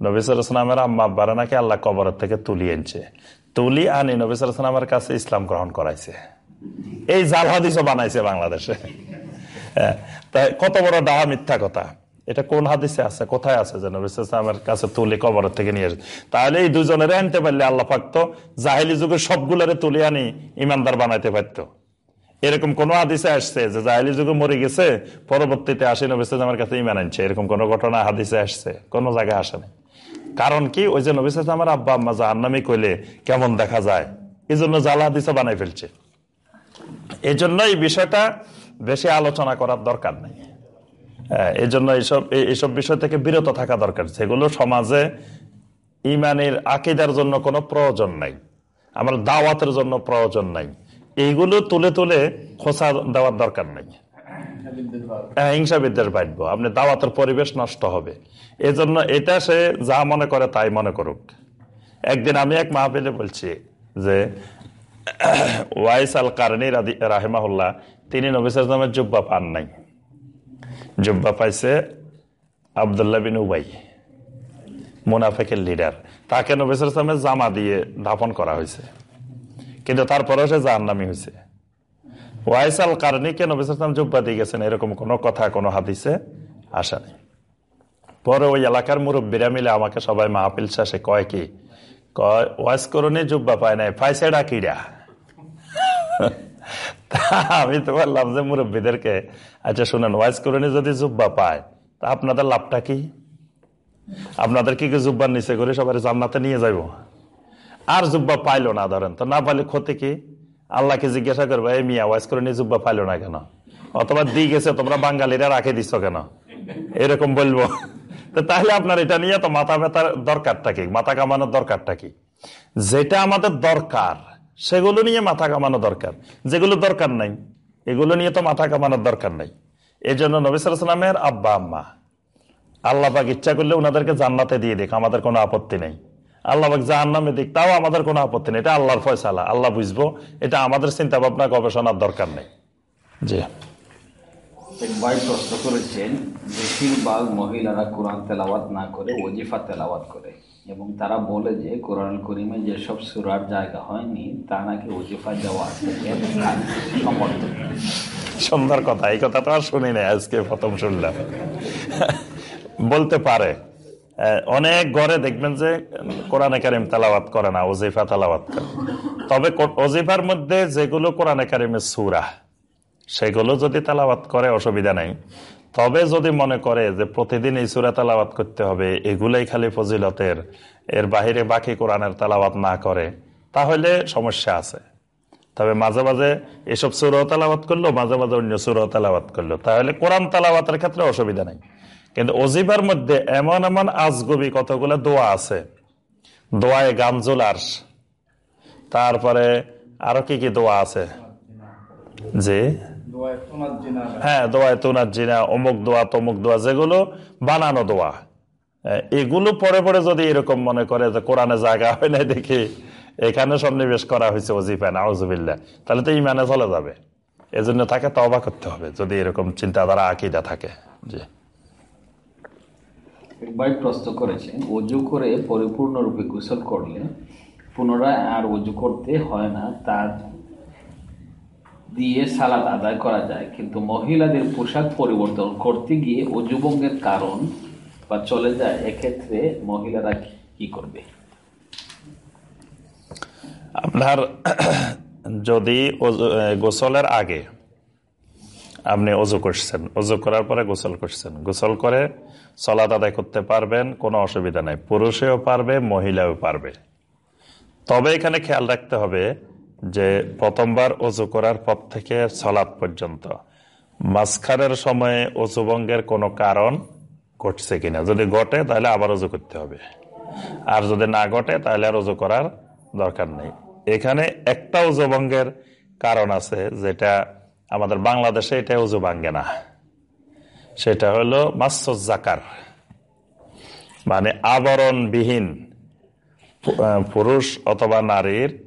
নবিসামের আম্মা আব্বারা নাকি আল্লাহ কবরের থেকে তুলি আনছে তুলি আনি নবিসামের কাছে ইসলাম গ্রহণ করাইছে। এই জাল হাদিসও বানাইছে বাংলাদেশে। হ্যাঁ, তাই কত বড় ডাহা মিথ্যা কথা। এটা কোন হাদিসে আছে কোথায় আছে যে নবিসামের কাছে তুলি কবর থেকে নিয়ে আসে তাহলে এই দুজনের আনতে পারলে আল্লাহ পাকতো জাহিলি যুগের সবগুলোরে তুলি আনি ইমানদার বানাইতে পারতো। এরকম কোন হাদিসে আসছে যে জাহিলি যুগে মরে গেছে পরবর্তীতে আসি নবিসামের কাছে ইমান আনছে। এরকম কোন ঘটনা হাদিসে আসছে কোন জায়গায় আসে আসেনি কারণ কি? ওই যে আমার আব্বা আম্মা জাহান্নামি কইলে কেমন দেখা যায়? এই জন্য জাল হাদিসে বানাই ফেলছে। এই জন্য এই বিষয়টা বেশি আলোচনা করার দরকার নেই। হ্যাঁ, এই জন্য এইসব এই- এইসব বিষয় থেকে বিরত থাকা দরকার। সেগুলো সমাজে ইমানের আকিদার জন্য কোনো প্রয়োজন নাই। আমার দাওয়াতের জন্য প্রয়োজন নাই। এইগুলো তুলে তুলে খোসা দেওয়ার দরকার নেই। হিংসা বিদ্বেষ বাঁধব আপনি দাওয়াতের পরিবেশ নষ্ট হবে। এই জন্য এটা সে যা মনে করে তাই মনে করুক। একদিন আমি এক মাহফিলে বলছি যে, ওয়াইস আল কারণী রাহেমাহুল্লাহ, তিনি নবিসামের জুব্বা পান নাই। জুব্বা পাইছে আবদুল্লাহ বিন উবাই, মুনাফেকের লিডার তাকে নবিসামের জামা দিয়ে দাফন করা হয়েছে। কিন্তু তারপরেও সে জাহান্নামি হয়েছে। ওয়াইস আল কারণীকে নবিসাম জুব্বা দিয়ে গেছেন? এরকম কোনো কথা, কোনো হাদিসে আসা নেই। পরে ওই এলাকার মুরব্বীরা মিলে আমাকে সবাই মাহফিল শেষে কয় কি, কয়, ওয়াইস করণে জুব্বা পায় নাই, পাইছে ডাকিরা তা আমি তো বললাম যে মুরব্বীদেরকে আচ্ছা শুনেন, ওয়াইস করণে যদি জুব্বা পায়, তা আপনাদের লাভটা কি? আপনাদের কি জুব্বার নিচে করে সবাই জান্নাতে নিয়ে যাইব? আর জুব্বা পাইলো না ধরেন, তো না পাইলে ক্ষতি কি? আল্লাহকে জিজ্ঞাসা করব, এই মিয়া ওয়াইস করে নিয়ে জুব্বা পাইলো না কেন? অথবা দিয়ে গেছে, তোমরা বাঙালিরা রাখে দিচ্ছ কেন? এরকম বলব। তাহলে আপনার এটা নিয়ে তো মাথা ব্যথার দরকারটা কি? মাথা কামানোর দরকারটা কি? যেটা আমাদের দরকার, সেগুলো নিয়ে মাথা কামানো দরকার। যেগুলো দরকার নাই, এগুলো নিয়ে তো মাথা কামানোর দরকার নাই। এই জন্য নবিসামের আব্বা, আম্মা আল্লাহবাক ইচ্ছা করলে ওনাদেরকে জান্নাতে দিয়ে দেখ আমাদের কোনো আপত্তি নেই। আল্লাহবাক জাহান্নামে দিক তাও আমাদের কোনো আপত্তি নেই। এটা আল্লাহর ফয়সালা। আল্লাহ বুঝব এটা আমাদের চিন্তা ভাবনা গবেষণার দরকার নেই। জি। ভাই প্রশ্ন করেছেন বেশিরভাগ মহিলারা কোরআন তেলাওয়াত না করে ওজিফা তেলাওয়াত করে এবং তারা বলে যে কোরআন করিমে যেসব সুরার জায়গা হয়নি তা নাকি ওজিফা সমর্থন সুন্দর কথা এই কথা তো আর শুনি নাই আজকে প্রথম শুনলাম। বলতে পারে। অনেক ঘরে দেখবেন যে কোরআনে কারিম তালাবাত করে না, ওজিফা তালাবাত করে। তবে ওজিফার মধ্যে যেগুলো কোরআনে কারিমের সুরা, সেগুলো যদি তালাবাত করে, অসুবিধা নেই। তবে যদি মনে করে যে প্রতিদিন এই সুরা তালাবাত করতে হবে, এগুলাই খালি ফজিলতের, এর বাহিরে বাকি কোরআনের তালাবাত না করে, তাহলে সমস্যা আছে। তবে মাঝে মাঝে এসব সুর তালাবাত করল, মাঝে মাঝে অন্য সুর তালাবাত করল। তাহলে কোরআন তালাবাতের ক্ষেত্রে অসুবিধা নেই। কিন্তু অজিবার মধ্যে এমন এমন আজগবি কতগুলো দোয়া আছে। দোয়ায় গামজুল আরশ তারপরে আরও কি কি দোয়া আছে? যে দোয়ায় হ্যাঁ দোয়া তুনার জিনা অমুক দোয়া তমুক দোয়া যেগুলো বানানো দোয়া। এগুলো পরে পরে যদি এরকম মনে করে যে কোরআনে জায়গা হয় না দেখি এখানে সন্নিবেশ করা হয়েছে ওজিফা নাউজুবিল্লা তাহলে তো ইমানে চলে যাবে। এজন্য তাকে তবা করতে হবে যদি এরকম চিন্তাধারা আকিদা থাকে। জি। ভাই প্রশ্ন করেছেন অজু করে পরিপূর্ণরূপে গোসল করলে পুনরায় আর অজু করতে হয় না তার দিয়ে সালাদ আদায় করা যায়। কিন্তু মহিলাদের পোশাক পরিবর্তন করতে গিয়ে অজুভঙ্গের কারণ বা চলে যায়, এক্ষেত্রে মহিলারা কি- করবে? আপনার যদি গোসলের আগে আপনি অজু করছেন, অজু করার পরে গোসল করছেন। গোসল করে সলাদ আদায় করতে পারবেন, কোনো অসুবিধা নাই। পুরুষেও পারবে, মহিলাও পারবে। তবে এখানে খেয়াল রাখতে হবে যে প্রথমবার অজু করার পর থেকে সলাদ পর্যন্ত। মাঝখানের সময়ে অজুভঙ্গের কোনো কারণ ঘটছে কিনা। যদি ঘটে, তাহলে আবার অজু করতে হবে। আর যদি না ঘটে, তাহলে আর অজু করার দরকার নেই। এখানে একটা অজুভঙ্গের কারণ আছে, যেটা আমাদের বাংলাদেশে এটা অজু ভাঙ্গে না। সেটা হলো মাসুজ জাকার। মানে আবরণবিহীন পুরুষ অথবা নারীর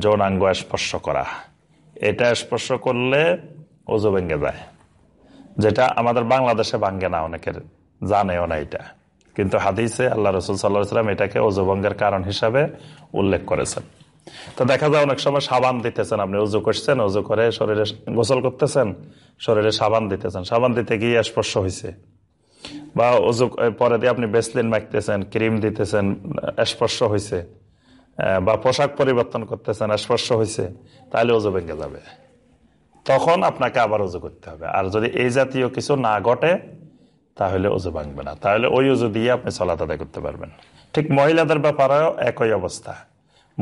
যৌনাঙ্গ স্পর্শ করা। এটা স্পর্শ করলে অজু ভেঙে যায়। যেটা আমাদের বাংলাদেশে ভাঙ্গে না, অনেকের জানেও না এটা। কিন্তু হাদিসে আল্লাহ রসুল সাল্লাহ সাল্লাম এটাকে অজুভঙ্গের কারণ হিসাবে উল্লেখ করেছেন। তো দেখা যায় অনেক সময় সাবান দিতেছেন আপনি, উজু করছেন, উজু করে শরীরে গোসল করতেছেন, শরীরে সাবান দিতেছেন। সাবান দিতে গিয়ে স্পর্শ হয়েছে বা উজু পরে দিয়ে আপনি বেসলিন মাখতেছেন, ক্রিম দিতেছেন স্পর্শ হয়েছে বা পোশাক পরিবর্তন করতেছেন স্পর্শ হয়েছে তাহলে উজু ভেঙে যাবে। তখন আপনাকে আবার উজু করতে হবে। আর যদি এই জাতীয় কিছু না ঘটে, তাহলে উজু ভাঙবে না। তাহলে ওই উজু দিয়ে আপনি চলাত আদায় করতে পারবেন। ঠিক মহিলাদের ব্যাপারেও একই অবস্থা।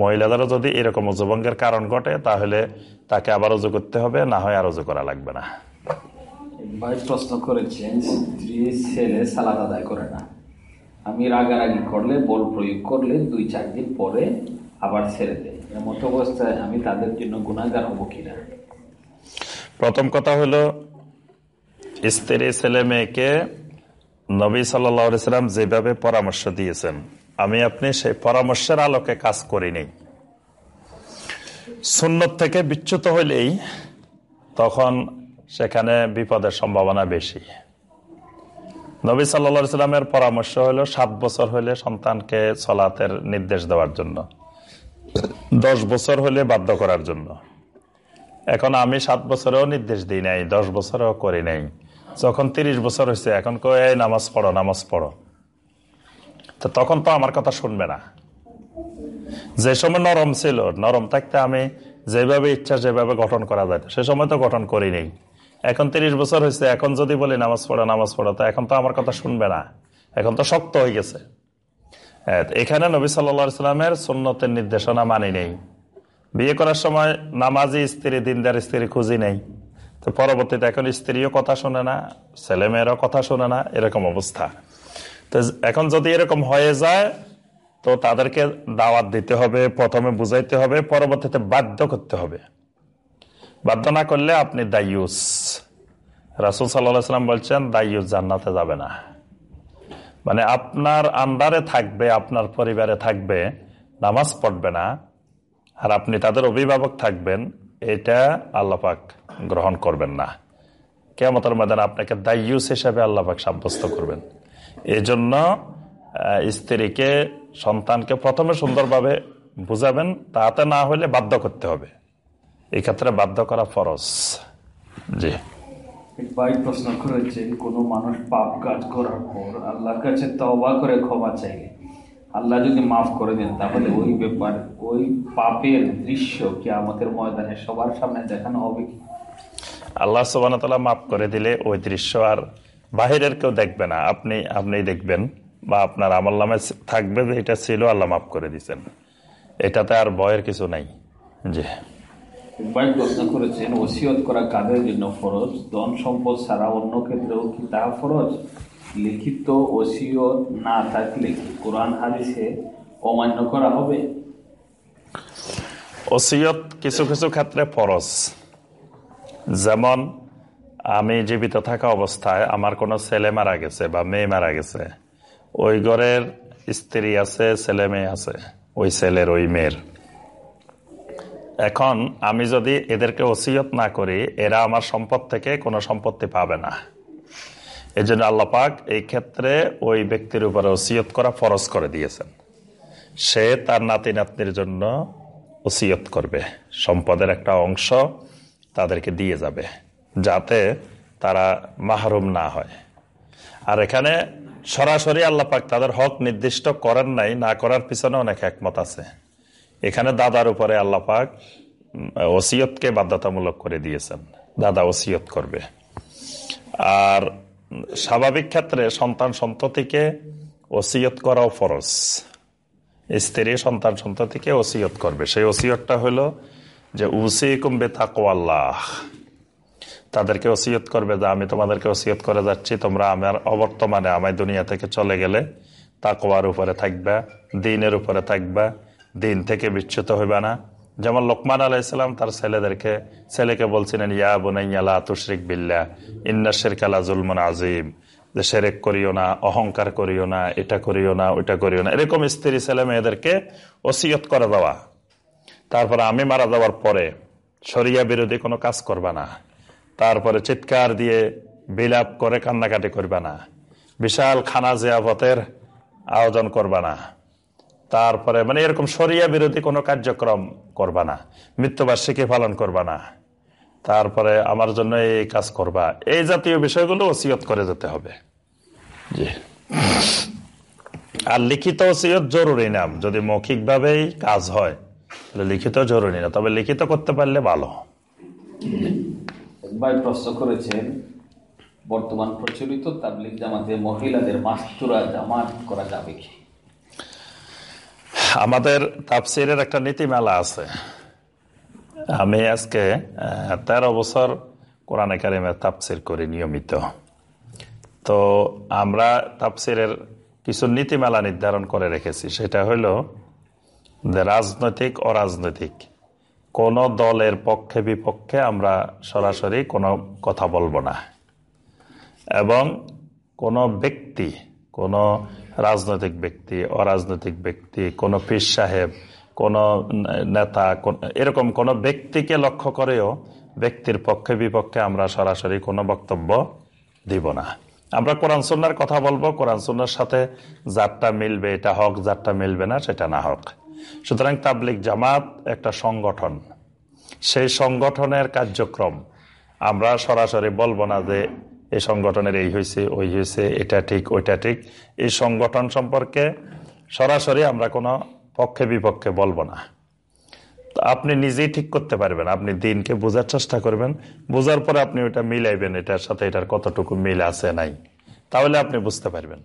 মহিলাদেরও যদি এরকম উজুভঙ্গের কারণ ঘটে তাহলে তাকে আবার উজু করতে হবে না হয় আর উজু করা লাগবে না। ভাই প্রশ্ন করেছেন স্ত্রী ছেলে সালাদ আদায় করে না। আমি রাগারাগি করলে বল প্রয়োগ করলে দুই চার দিন পরে আবার ছেড়ে দেয়। এমত অবস্থায় আমি তাদের জন্য গুণাগার হব কিনা? প্রথম কথা হলো স্ত্রী ছেলে মেয়েকে নবী সাল্লাম যেভাবে পরামর্শ দিয়েছেন আমি আপনি সেই পরামর্শের আলোকে কাজ করি করিনি। সুন্নত থেকে বিচ্যুত হইলেই তখন সেখানে বিপদের সম্ভাবনা বেশি। নবী সাল্লা সাল্লামের পরামর্শ হলো সাত বছর হলে সন্তানকে চলাতের নির্দেশ দেওয়ার জন্য। দশ বছর হলে বাধ্য করার জন্য। এখন আমি সাত বছরেও নির্দেশ দিই নাই, দশ বছরেও করি নাই। যখন তিরিশ বছর হয়েছে এখন এই নামাজ পড়ো নামাজ পড়ো। তো তখন তো আমার কথা শুনবে না। যে সময় নরম ছিল, নরম থাকতে আমি যেভাবে ইচ্ছা যেভাবে গঠন করা যায়। সে সময় তো গঠন করি নেই এখন তিরিশ বছর হয়েছে, এখন যদি বলি নামাজ পড়ো নামাজ পড়ো, তো এখন তো আমার কথা শুনবে না। এখন তো শক্ত হয়ে গেছে। এখানে নবী সাল্লা সাল্লামের সুন্নতের নির্দেশনা মানি নেই। বিয়ে করার সময় নামাজি স্ত্রী, দিনদার স্ত্রী খুঁজি নেই। তো পরবর্তীতে এখন স্ত্রীও কথা শোনে না, ছেলেমেয়েরও কথা শোনে না, এরকম অবস্থা। তো এখন যদি এরকম হয়ে যায়, তো তাদেরকে দাওয়াত দিতে হবে, প্রথমে বুঝাইতে হবে, পরবর্তীতে বাধ্য করতে হবে। বাধ্য না করলে আপনি দায়ুস। রাসুল সাল্লাম বলছেন, দায়ুস জান্নাতে যাবে না। মানে আপনার আন্ডারে থাকবে, আপনার পরিবারে থাকবে, নামাজ পড়বে না, আর আপনি তাদের অভিভাবক থাকবেন, এটা আল্লাপাক গ্রহণ করবেন না। কেমতের ময়দানে আপনাকে দায়ুস হিসাবে আল্লাপাক সাব্যস্ত করবেন। এই জন্য স্ত্রীকে সন্তানকে প্রথমে সুন্দরভাবে বুঝাবেন তাতে না হলে বাধ্য করতে হবে। এই ক্ষেত্রে বাধ্য করা ফরজ। জি। ভাই প্রশ্ন করেছেন কোনো মানুষ পাপ কাজ করার পর আল্লাহর কাছে করে ক্ষমা চাইলে আল্লাহ যদি মাফ করে দেন তাহলে ওই ব্যাপার ওই পাপের দৃশ্য কি আমাদের ময়দানে সবার সামনে দেখানো হবে কি? আল্লাহ মাফ করে দিলে ওই দৃশ্য আর বাহিরের কেউ দেখবে না। আপনি আপনি দেখবেন বা আপনার আমল নামে থাকবে যে এটা ছিল আল্লাহ মাফ করে দিচ্ছেন এটাতে আর ভয়ের কিছু নাই। জি। এক ভাই প্রশ্ন করেছেন ওসিয়ত করা কাদের জন্য ফরজ? ধন সম্পদ ছাড়া অন্য ক্ষেত্রেও কি ফরজ? লিখিত ওসিয়ত না থাকলে কোরআন হাদিসে অমান্য করা হবে? ওসিয়ত কিছু কিছু ক্ষেত্রে ফরজ। যেমন আমি জীবিত থাকা অবস্থায় আমার কোনো ছেলে মারা গেছে বা মেয়ে মারা গেছে। ওই ঘরের স্ত্রী আছে, ছেলে মেয়ে আছে, ওই ছেলের, ওই মেয়ের। এখন আমি যদি এদেরকে ওসিয়ত না করি, এরা আমার সম্পদ থেকে কোনো সম্পত্তি পাবে না। এই জন্য আল্লাপাক এই ক্ষেত্রে ওই ব্যক্তির উপরে ওসিয়ত করা ফরজ করে দিয়েছেন। সে তার নাতি নাতনির জন্য ওসিয়ত করবে। সম্পদের একটা অংশ তাদেরকে দিয়ে যাবে। যাতে তারা মাহরুম না হয়। আর এখানে সরাসরি আল্লাপাক তাদের হক নির্দিষ্ট করেন নাই, না করার পিছনে অনেক একমত আছে। এখানে দাদার উপরে আল্লাপাক ওসিয়তকে বাধ্যতামূলক করে দিয়েছেন। দাদা ওসিয়ত করবে। আর স্বাভাবিক ক্ষেত্রে সন্তান সন্ততিকে ওসিয়ত করাও ফরজ। স্ত্রী সন্তান সন্ততিকে ওসিয়ত করবে। সেই ওসিয়তটা হলো যে উসি কুম্বে থাকো আল্লাহ তাদেরকে ওসিয়ত করবে যে আমি তোমাদেরকে ওসিয়ত করে যাচ্ছি, তোমরা আমার অবর্তমানে আমায় দুনিয়া থেকে চলে গেলে তাকোয়ার উপরে থাকবা, দিনের উপরে থাকবা, দিন থেকে বিচ্যুত হইবা না। যেমন লোকমান আলাহ ইসলাম তার ছেলেদেরকে, ছেলেকে বলছিলেন, ইয়া বুনাইয়ালা তুশরিক বিল্লা ইন্না শেরকালা জুলমন আজিম যে সেরেক করিও না, অহংকার করিও না, এটা করিও না, ওইটা করিও না। এরকম স্ত্রী ছেলে মেয়েদেরকে ওসিয়ত করে দেওয়া। তারপরে আমি মারা যাওয়ার পরে সরিয়া বিরোধী কোনো কাজ করবা না। তারপরে চিৎকার দিয়ে বিলাপ করে কান্নাকাটি করবা না। বিশাল খানা জিয়াফতের আয়োজন করবা না। তারপরে মানে এরকম সরিয়া বিরোধী কোনো কার্যক্রম করবা না। মৃত্যুবার্ষিকী পালন করবা না। তারপরে আমার জন্য এই কাজ করবা। এই জাতীয় বিষয়গুলো ওসিয়ত করে যেতে হবে। জি। আর লিখিত ওসিয়ত জরুরি নাম যদি মৌখিকভাবেই কাজ হয়, তাহলে লিখিত জরুরি না। তবে লিখিত করতে পারলে ভালো। ভাই প্রশ্ন করেছেন, বর্তমান প্রচলিত তাবলিক জামাতে মহিলাদের মাস্তুরা জামাত করা যাবে কি? আমাদের তাপসিরের একটা নীতিমেলা আছে। আমি আজকে তেরো বছর কোরআনে কারিমের তাপসির করি নিয়মিত। তো আমরা তাপসিরের কিছু নীতিমেলা নির্ধারণ করে রেখেছি। সেটা হইল যে রাজনৈতিক, অরাজনৈতিক কোন দলের পক্ষে বিপক্ষে আমরা সরাসরি কোনো কথা বলব না। এবং কোনো ব্যক্তি, কোনো রাজনৈতিক ব্যক্তি, অরাজনৈতিক ব্যক্তি, কোনো পীর সাহেব, কোনো নেতা এরকম কোনো ব্যক্তিকে লক্ষ্য করেও ব্যক্তির পক্ষে বিপক্ষে আমরা সরাসরি কোনো বক্তব্য দিব না। আমরা কোরআন সন্ন্যার কথা বলব। কোরআন সন্ন্যার সাথে যারটা মিলবে এটা হক, যারটা মিলবে না সেটা না হক। সুতরাং তাবলিক জামাত একটা সংগঠন। সেই সংগঠনের কার্যক্রম আমরা সরাসরি বলব না যে এই সংগঠনের এই হয়েছে ওই হয়েছে এটা ঠিক, ওইটা ঠিক। এই সংগঠন সম্পর্কে সরাসরি আমরা কোনো পক্ষে বিপক্ষে বলব না। আপনি নিজেই ঠিক করতে পারবেন, আপনি দিনকে বোঝার চেষ্টা করবেন, বোঝার পরে আপনি ওইটা মিলাইবেন, এটার সাথে এটার কতটুকু মিল আছে নাই, তাহলে আপনি বুঝতে পারবেন।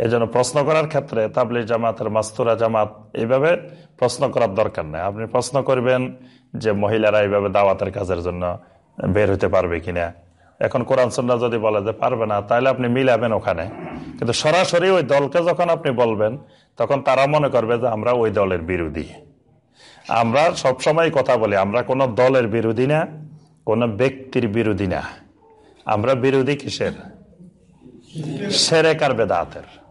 এই জন্য প্রশ্ন করার ক্ষেত্রে তাবলি জামাতের মাস্তুরা জামাত এইভাবে প্রশ্ন করার দরকার নেই। আপনি প্রশ্ন করবেন যে মহিলারা এইভাবে দাওয়াতের কাজের জন্য বের হতে পারবে কিনা। এখন কোরআন সন্না যদি বলে যে পারবে না, তাহলে আপনি মিলাবেন ওখানে। কিন্তু সরাসরি ওই দলকে যখন আপনি বলবেন, তখন তারা মনে করবে যে আমরা ওই দলের বিরোধী। আমরা সবসময় কথা বলি, আমরা কোনো দলের বিরোধী না, কোনো ব্যক্তির বিরোধী না। আমরা বিরোধী কিসের? সেরেকার বেদাতের।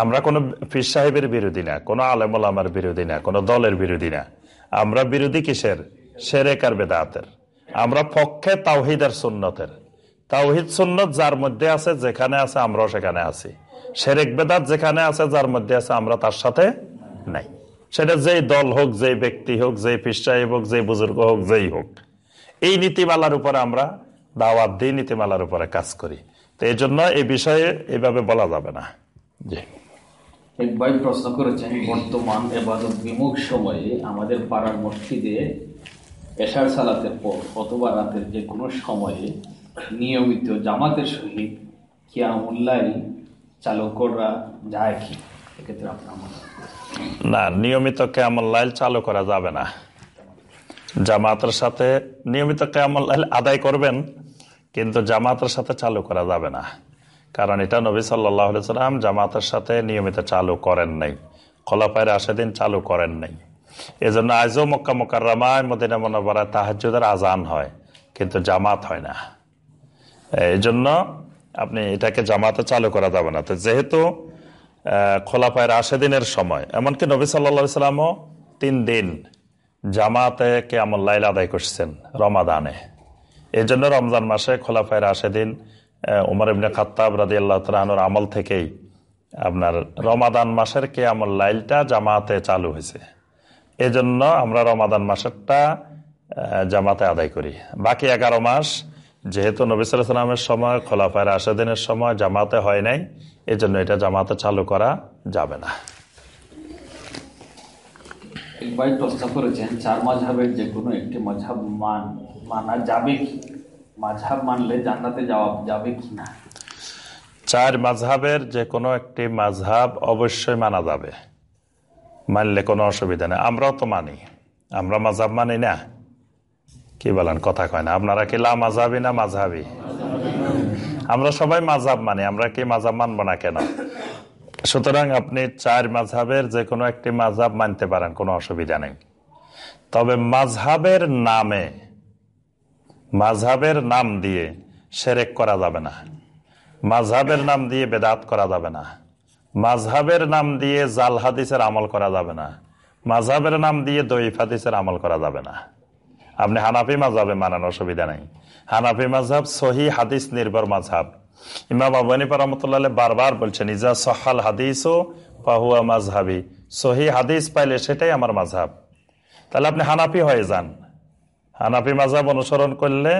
আমরা কোনো ফির সাহেবের বিরোধী না, কোনো আলেমুল আমার বিরোধী না, কোনো দলের বিরোধী না। আমরা বিরোধী কিসের? সেরেকার বেদাতের। আমরা পক্ষে তাওহিদ আর সুন্নতের। তাওহিদ, সুন্নত যার মধ্যে আছে, যেখানে আছে আমরাও সেখানে আছি। সেরেক, বেদাত যেখানে আছে, যার মধ্যে আছে, আমরা তার সাথে নাই। সেটা যেই দল হোক, যেই ব্যক্তি হোক, যেই পিসাহেব হোক, যেই বুজুর্গ হোক, যেই হোক। এই নীতিমালার উপরে আমরা দাওয়াত দিই নীতিমালার উপরে কাজ করি। তো এই জন্য এই বিষয়ে এভাবে বলা যাবে না। জি। এক ভাই প্রশ্ন করেছেন, বর্তমান এবাদত বিমুখ সময়ে আমাদের পাড়ার মসজিদে এশার সালাতের পর অথবা রাতের যে কোনো সময়ে নিয়মিত জামাতের সহিত কিয়ামুল্লাই চালু করা যায় কি? এক্ষেত্রে আপনার না, নিয়মিত লাইল চালু করা যাবে না। জামাতের সাথে নিয়মিত লাইল আদায় করবেন, কিন্তু জামাতের সাথে চালু করা যাবে না। কারণ এটা নবী সাল্লাহ সাল্লাম জামাতের সাথে নিয়মিত চালু করেন নাই। খলাপায়ের আশেদিন চালু করেন নাই। এজন্য আজও মক্কা মোকাররামায় মদিনা মনোবরা তাহাজুদের আজান হয়, কিন্তু জামাত হয় না। এই জন্য আপনি এটাকে জামাতে চালু করা যাবে না। তো যেহেতু খোলাফায় রাশেদিনের সময়, এমনকি নবী সাল্লা সাল্লামও তিন দিন জামাতে কেমন লাইল আদায় করছেন রমাদানে। এই জন্য রমজান মাসে খোলাফায় রাশেদিন উমর ইবনে খাত্তাব রাজি আল্লাহ আমল থেকেই আপনার রমাদান মাসের কেয়ামল লাইলটা জামাতে চালু হয়েছে। এজন্য আমরা রমাদান মাসেরটা জামাতে আদায় করি। বাকি এগারো মাস যেহেতু নবিসামের সময়, খোলাফায় রাশেদিনের সময় জামাতে হয় নাই, এজন্য এটা জামাতে চালু করা যাবে না। প্রশ্ন করেছেন, চার যে কোনো একটি মাঝহাব মান মানা যাবে কি? মাঝহাব মানলে জান্নাতে যাওয়া যাবে চার মাঝহাবের যে কোনো একটি মাঝহাব অবশ্যই মানা যাবে। মানলে কোনো অসুবিধা নেই। আমরাও তো মানি। আমরা মাঝহাব মানি না। কি বলেন, কথা কয় না। আপনারা কি লা মাঝহাবি না মাঝহাবি? আমরা সবাই মাঝহাব মানি, আমরা কি মাঝহাব মানবো না কেন? সুতরাং আপনি চার মাঝহাবের যে কোনো একটি মাঝহাব মানতে পারেন, কোনো অসুবিধা নেই। তবে মাঝহাবের নামে মাঝহাবের নাম দিয়ে সেরেক করা যাবে না। মাঝহাবের নাম দিয়ে বেদাত করা যাবে না। মাঝহাবের নাম দিয়ে জাল হাদিসের আমল করা যাবে না। মাঝহাবের নাম দিয়ে দইফ হাদিসের আমল করা যাবে না। আপনি হানাফি মাঝহাবে মানান, অসুবিধা নেই। হানাফি মাঝহাব সহি হাদিস নির্ভর মাঝহাব। ইমাম আবানিপা রহমতুল্লাহ বারবার বলছেন, ইজা সহাল হাদিস ও পাহুয়া মাঝহাবি। সহি হাদিস পাইলে সেটাই আমার মাঝহাব। তাহলে আপনি হানাফি হয়ে যান। হানাফি মাজাব অনুসরণ করলে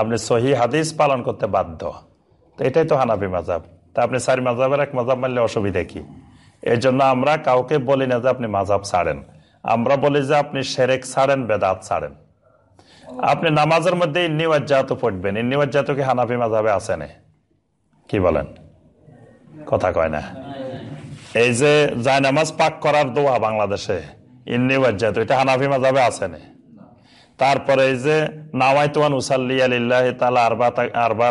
আপনি সহি হাদিস পালন করতে বাধ্য। তো এটাই তো হানাফি মাজাব তা আপনি সারি মাজাবের এক মাজাব মানলে অসুবিধা কি? এই জন্য আমরা কাউকে বলি না যে আপনি মাজাব ছাড়েন। আমরা বলি যে আপনি সেরেক ছাড়েন, বেদাত ছাড়েন। আপনি নামাজের মধ্যে ইন্নিওয়াজ্জাত পড়বেন। ইন্নিওয়াজ্জাত কি হানাফি মাঝহাবে আছে না? কি বলেন? কথা কয় না। এই যে জায় নামাজ পাক করার দোয়া বাংলাদেশে ইন্নিওয়াজ্জাত এটা হানাফি মাজাবে আছে না? তারপরে যে নাওয়াই তোয়ান উসাল্লি আলিল্লাহ তালা আরবা আরবা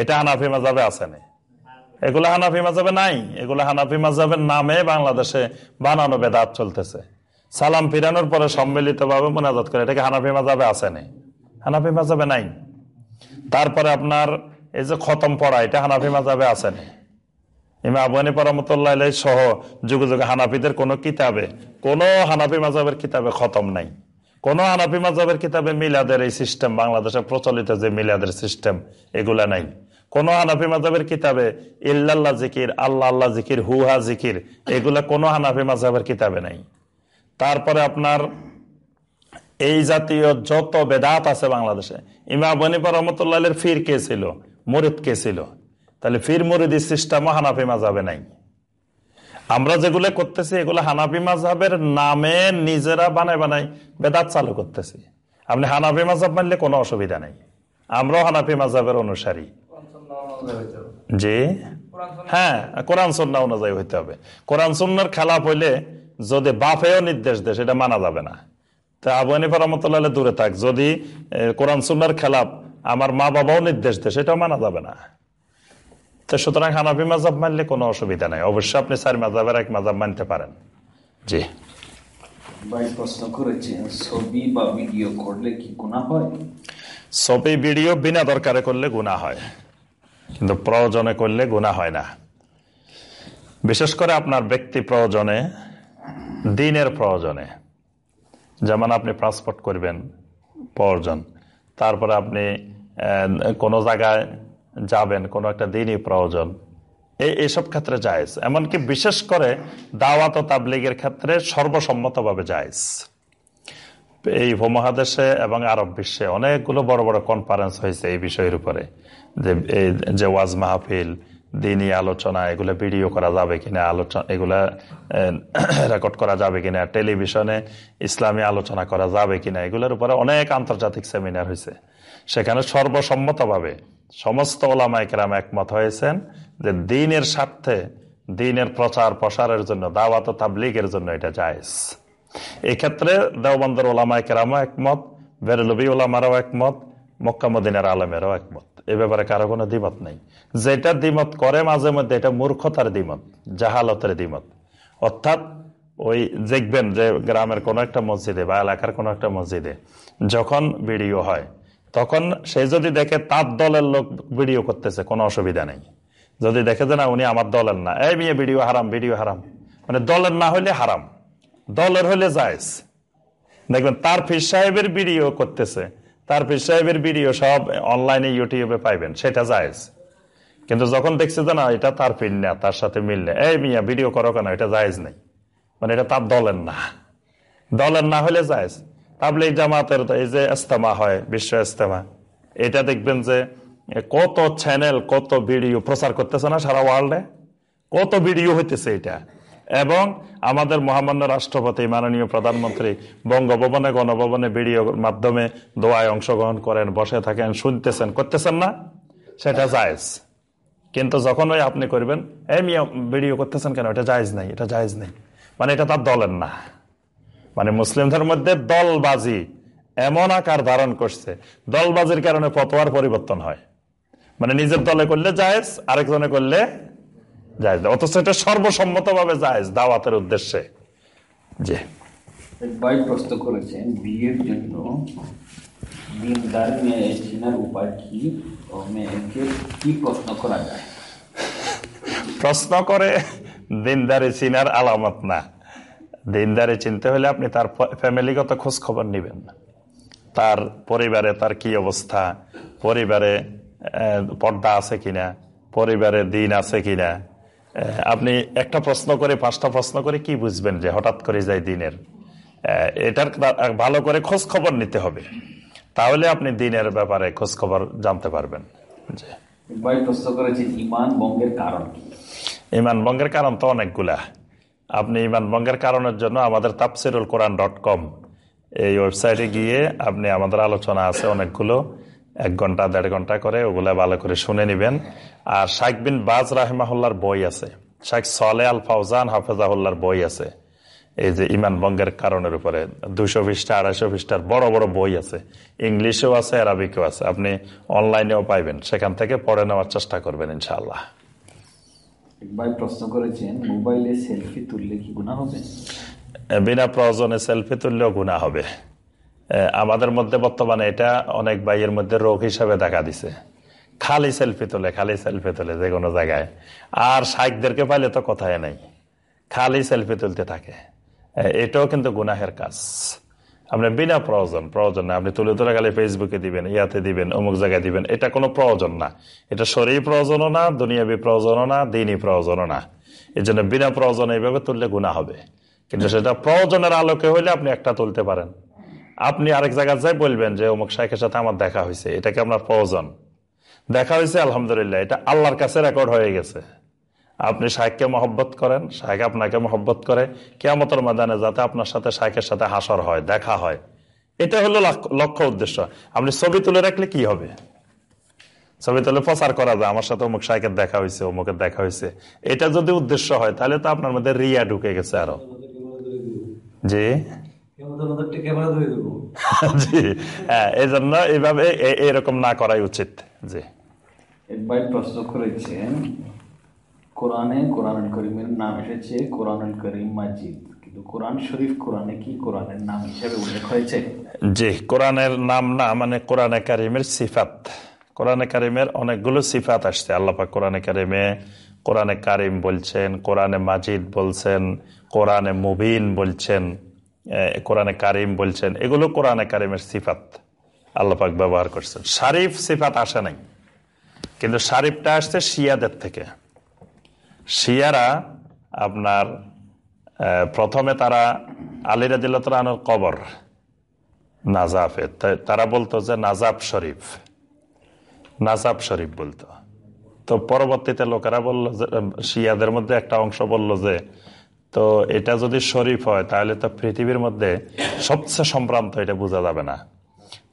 এটা হানাফি মাঝাবে আছে না? এগুলো হানাফি মাঝাবে নাই। এগুলো হানাফি মাঝাবের নামে বাংলাদেশে বানানো বেদাত চলতেছে। সালাম ফিরানোর পরে সম্মিলিত ভাবে মোনাজাত করে, এটাকে হানাফি মাঝাবে আছে না? হানাফি মাঝাবে নাই। তারপরে আপনার এই যে খতম পড়া, এটা হানাফি মাঝাবে আছে না? ইমা আবহানি সহ যুগে যুগে হানাফিদের কোনো কিতাবে, কোনো হানাফি মাঝাবের কিতাবে খতম নাই। কোন হানাফি মাজাবের কিতাবে মিলাদের এই সিস্টেম বাংলাদেশে প্রচলিত যে মিলাদের সিস্টেম এগুলা নাই। কোন হানাফি মাজাবের কিতাবে ইল্লাল্লাহ জিকির, আল্লাহ আল্লাহ জিকির, হুহা জিকির, এগুলা কোন হানাফি মাজাবের কিতাবে নাই। তারপরে আপনার এই জাতীয় যত বেদাত আছে বাংলাদেশে ইমা বনিপা রহমতুল্লাহ ফির কে ছিল? মরিদ কে ছিল? তাহলে ফির মরিদি সিস্টেমও হানাফি মাজাবে নাই। আমরা যেগুলো করতেছি, এগুলো হানাফি মাঝহের নামে নিজেরা বানায় বানাই বেদাত চালু করতেছি। আপনি হানাফি মাঝাব মানলে কোনো অসুবিধা নেই। আমরাও হানাফি মাঝহের অনুসারী। জি? হ্যাঁ কোরআন সন্না অনুযায়ী হইতে হবে। কোরআন সন্ন্যার খেলাপ হইলে যদি বাপেও নির্দেশ দেয়, সেটা মানা যাবে না। তা আবু হানিফা রহমতুল্লাহ দূরে থাক, যদি কোরআন সন্ন্যার খেলাপ আমার মা বাবাও নির্দেশ দেয়, সেটাও মানা যাবে না। তো সুতরাং হানাফি মাজাব মানলে কোনো অসুবিধা নাই। অবশ্যই আপনি চার মাজাবের এক মাজাব মানতে পারেন। জি। ভাই প্রশ্ন করেছেন ছবি বা ভিডিও করলে কি গুণা হয়? ছবি ভিডিও বিনা দরকারে করলে গুণা হয়। কিন্তু প্রয়োজনে করলে গুণা হয় না। বিশেষ করে আপনার ব্যক্তি প্রয়োজনে দিনের প্রয়োজনে। যেমন আপনি পাসপোর্ট করবেন প্রয়োজন তারপরে আপনি কোনো জায়গায় যাবেন, কোনো একটা দিনই প্রয়োজন। এই এইসব ক্ষেত্রে জায়েজ। এমনকি বিশেষ করে দাওয়াত ও তাবলিগের ক্ষেত্রে সর্বসম্মতভাবে জায়েজ। এই উপমহাদেশে এবং আরব বিশ্বে অনেকগুলো বড় বড় কনফারেন্স হয়েছে এই বিষয়ের উপরে। যে যে ওয়াজ মাহফিল দিনই আলোচনা, এগুলো ভিডিও করা যাবে কিনা, আলোচনা, এগুলা রেকর্ড করা যাবে কিনা, টেলিভিশনে ইসলামী আলোচনা করা যাবে কিনা, এগুলোর উপরে অনেক আন্তর্জাতিক সেমিনার হয়েছে। সেখানে সর্বসম্মতভাবে সমস্ত ওলামায় কেরাম একমত হয়েছেন যে দিনের স্বার্থে দিনের প্রচার প্রসারের জন্য, দাওয়াত তাবলিগের জন্য এটা জায়েজ। এই ক্ষেত্রে দেওবন্দর ওলামায় কেরামও একমত, বেরলবি ওলামারাও একমত মক্কামদিনের আলমেরও একমত। এ ব্যাপারে কারও কোনো দ্বিমত নেই। যেটা দ্বিমত করে মাঝে মধ্যে এটা মূর্খতার দ্বিমত, জাহালতের দ্বিমত। অর্থাৎ ওই দেখবেন যে গ্রামের কোনো একটা মসজিদে বা এলাকার কোনো একটা মসজিদে যখন ভিডিও হয় তখন সে যদি দেখে তার দলের লোক ভিডিও করতেছে, কোনো অসুবিধা নেই। যদি দেখে যে না, উনি আমার দলের না, এই মেয়ে ভিডিও হারাম ভিডিও হারাম। মানে দলের না হলে হারাম, দলের হলে জায়েজ। দেখবেন, তার ফির সাহেবের ভিডিও করতেছে, তার ফির সাহেবের ভিডিও সব অনলাইনে, ইউটিউবে পাইবেন, সেটা জায়েজ। কিন্তু যখন দেখছে যে না, এটা তার ফির না, তার সাথে মিললে এই মিয়া ভিডিও করো কেন, এটা জায়েজ নেই। মানে এটা তার দলের না দলের না হলে জায়েজ। তাবলিগ জামাতের এই যে ইস্তেমা হয়, বিশ্ব ইস্তেমা এটা দেখবেন যে কত চ্যানেল কত ভিডিও প্রচার করতেছে না সারা ওয়ার্ল্ডে কত ভিডিও হইতেছে এটা? এবং আমাদের মহামান্য রাষ্ট্রপতি, মাননীয় প্রধানমন্ত্রী বঙ্গভবনে, গণভবনে ভিডিওর মাধ্যমে দোয়ায় অংশগ্রহণ করেন, বসে থাকেন, শুনতেছেন, করতেছেন না? সেটা জায়েজ। কিন্তু যখন ওই আপনি করবেন, এই মিয়া ভিডিও করতেছেন কেন? এটা জায়েজ নেই, এটা জায়েজ নেই। মানে এটা তার দলের না। মানে মুসলিমদের মধ্যে দলবাজি এমন আকার ধারণ করছে দলবাজির কারণে ফতোয়ার পরিবর্তন হয়। মানে নিজের দলে করলে জায়েজ আরেকজনে করলে জায়েজ। অথচ এটা সর্বসম্মতভাবে জায়েজ দাওয়াতের উদ্দেশ্যে। জি। এক ভাই প্রশ্ন করেছেন বিয়ের জন্য দিনদার মেয়ে চেনার উপায় কি ও মেয়েকে কি প্রশ্ন করা যায়? প্রশ্ন করে দিনদারি চিনার আলামত না। দিনদারি চিনতে হলে আপনি তার ফ্যামিলিগত খোঁজ খবর নেবেন। তার পরিবারে তার কি অবস্থা? পরিবারে পর্দা আছে কিনা? পরিবারে দিন আছে কিনা? আপনি একটা প্রশ্ন করে পাঁচটা প্রশ্ন করে কি বুঝবেন যে হঠাৎ করে যায় দিনের? এটার ভালো করে খোঁজ খবর নিতে হবে। তাহলে আপনি দিনের ব্যাপারে খোঁজ খবর জানতে পারবেন ইমান বঙ্গের কারণ ইমান ভঙ্গের কারণ তো অনেকগুলা। আপনি ইমান ভঙ্গের কারণের জন্য আমাদের তাপসিরুল কোরআন ডট কম এই ওয়েবসাইটে গিয়ে আপনি আমাদের আলোচনা আছে অনেকগুলো, এক ঘণ্টা, দেড় ঘণ্টা করে, ওগুলা ভালো করে শুনে নেবেন। আর শাইখ বিন বাজ রাহেমাহুল্লার বই আছে। শাইখ সলে আল ফাউজান হাফেজাহুল্লার বই আছে। এই যে ইমান বঙ্গের কারণের উপরে দুশো পৃষ্ঠা, আড়াইশো পৃষ্ঠার বড় বড় বই আছে। ইংলিশেও আছে, আরবিকেও আছে। আপনি অনলাইনেও পাইবেন। সেখান থেকে পড়ে নেওয়ার চেষ্টা করবেন, ইনশাআল্লাহ। প্রশ্ন করেছেন, মোবাইলে সেলফি তুললে কি গুণা হবে? বিনা প্রয়োজনে সেলফি তুললেও গুণা হবে। আমাদের মধ্যে বর্তমানে এটা অনেক বাইয়ের মধ্যে রোগ হিসাবে দেখা দিছে। খালি সেলফি তোলে, খালি সেলফি তোলে যে কোনো জায়গায়। আর শাইকদেরকে পাইলে তো কথাই নাই। খালি সেলফি তুলতে থাকে। এটাও কিন্তু গুনাহের কাজ। আপনি বিনা প্রয়োজন প্রয়োজন না। আপনি তুলে তুলে গেলে ফেসবুকে দিবেন, ইয়াতে দিবেন, অমুক জায়গায় দিবেন, এটা কোনো প্রয়োজন না। এটা শরীর প্রয়োজনও না, দুনিয়াবি প্রয়োজনও না, দিনই প্রয়োজনও না। এই জন্য বিনা প্রয়োজন এইভাবে তুললে গুণা হবে। কিন্তু সেটা প্রয়োজনের আলোকে হইলে আপনি একটা তুলতে পারেন। আপনি আরেক জায়গায় যাই বলবেন যে, অমুক শাইখের সাথে আমার দেখা হয়েছে এটাকে আপনার প্রয়োজন? দেখা হয়েছে আলহামদুলিল্লাহ, এটা আল্লাহর কাছে রেকর্ড হয়ে গেছে। আপনি শাইখকে মহব্বত করেন শাইখ আপনাকে মহব্বত করে। কেয়ামতের ময়দানে যাতে আপনার সাথে শাইখের সাথে হাসর হয় দেখা হয়। এটা হলো লাক- লক্ষ্য উদ্দেশ্য। আপনি ছবি তুলে রাখলে কি হবে? ছবি তুলে প্রচার করা যায়। আমার সাথে অমুক শাইকের দেখা হয়েছে অমুকের দেখা হয়েছে। এটা যদি উদ্দেশ্য হয় তাহলে তো আপনার মধ্যে রিয়া ঢুকে গেছে আরও। জি? [LAUGHS] জি। হ্যাঁ এই জন্য এইভাবে এরকম না করাই উচিত। জি। প্রশ্ন করেছেন কোরআনে কোরআন করিমের নাম এসেছে কোরআন করিম মাজিদ। জি নাম না মানে সিফাত। অনেকগুলো সিফাত আসছে। কারিমে বলছেন, কোরআনে মাজিদ বলছেন, কোরআনে মুবিন বলছেন কোরআনে কারিম বলছেন, এগুলো কোরআনে কারিমের সিফাত। আল্লাপাক ব্যবহার করছেন। শারিফ সিফাত আসে নাই। কিন্তু শারিফটা আসছে শিয়াদের থেকে। শিয়ারা আপনার প্রথমে তারা আলিরা দিল্লার কবর নাজাফে তারা বলতো যে নাজাব শরীফ নাজাব শরীফ বলতো। তো পরবর্তীতে লোকেরা বলল যে শিয়াদের মধ্যে একটা অংশ বলল যে, তো এটা যদি শরীফ হয় তাহলে তো পৃথিবীর মধ্যে সবচেয়ে সম্ভ্রান্ত এটা বোঝা যাবে না।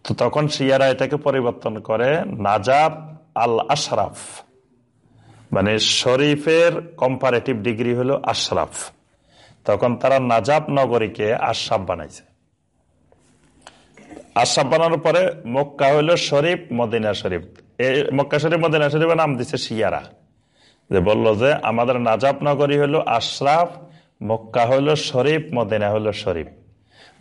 তো তখন শিয়ারা এটাকে পরিবর্তন করে নাজাব আল আশরাফ মানে শরীফের কম্পারেটিভ ডিগ্রি হলো আশরাফ। তখন তারা নাজাব নগরীকে আশরাফ বানাইছে। আশরাফ বানানোর পরে মক্কা হইল শরীফ, মদিনা শরীফ। মক্কা শরীফ, মদিনা শরীফের নাম দিছে শিয়ারা। যে বলল যে আমাদের নাজাব নগরী হলো আশরাফ, মক্কা হইল শরীফ, মদিনা হইল শরীফ।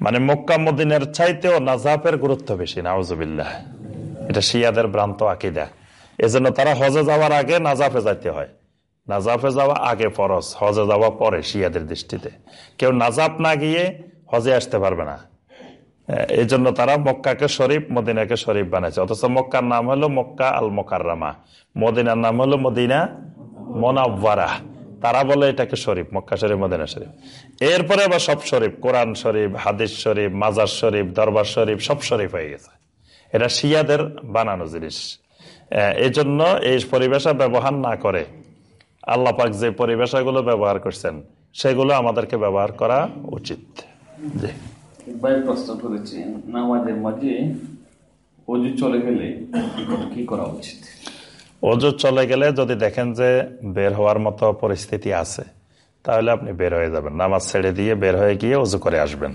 মানে মক্কা, মদিনার চাইতেও নাজাফের গুরুত্ব বেশি, নাউজুবিল্লাহ। এটা শিয়াদের ভ্রান্ত আকিদা। এজন্য তারা হজে যাওয়ার আগে নাজাফে যাইতে হয়। নাজাফে যাওয়া আগে ফরজ, হজে যাওয়া পরে শিয়াদের দৃষ্টিতে। কেউ নাজাফ না গিয়ে হজে আসতে পারবে না। এই জন্য তারা মক্কাকে শরীফ, মদিনাকে শরীফ বানাইছে। অথচ মক্কার নাম হলো মক্কা আল মোকাররামা মদিনার নাম হলো মদিনা মোনাব্বারা তারা বলে এটাকে শরীফ, মক্কা শরীফ, মদিনা শরীফ। এরপরে আবার সব শরীফ, কোরআন শরীফ, হাদিস শরীফ, মাজার শরীফ, দরবার শরীফ, সব শরীফ হয়ে গেছে। এটা শিয়াদের বানানো জিনিস। এই জন্য এই পরিবেশা ব্যবহার না করে আল্লাহ পাক যে পরিবেশাগুলো ব্যবহার করছেন সেগুলো আমাদেরকে ব্যবহার করা উচিত। জি। ভাই প্রশ্ন করেছেন নামাজের মাঝে অজু চলে গেলে কি করা উচিত? অজু চলে গেলে যদি দেখেন যে বের হওয়ার মতো পরিস্থিতি আছে তাহলে আপনি বের হয়ে যাবেন। নামাজ ছেড়ে দিয়ে বের হয়ে গিয়ে অজু করে আসবেন।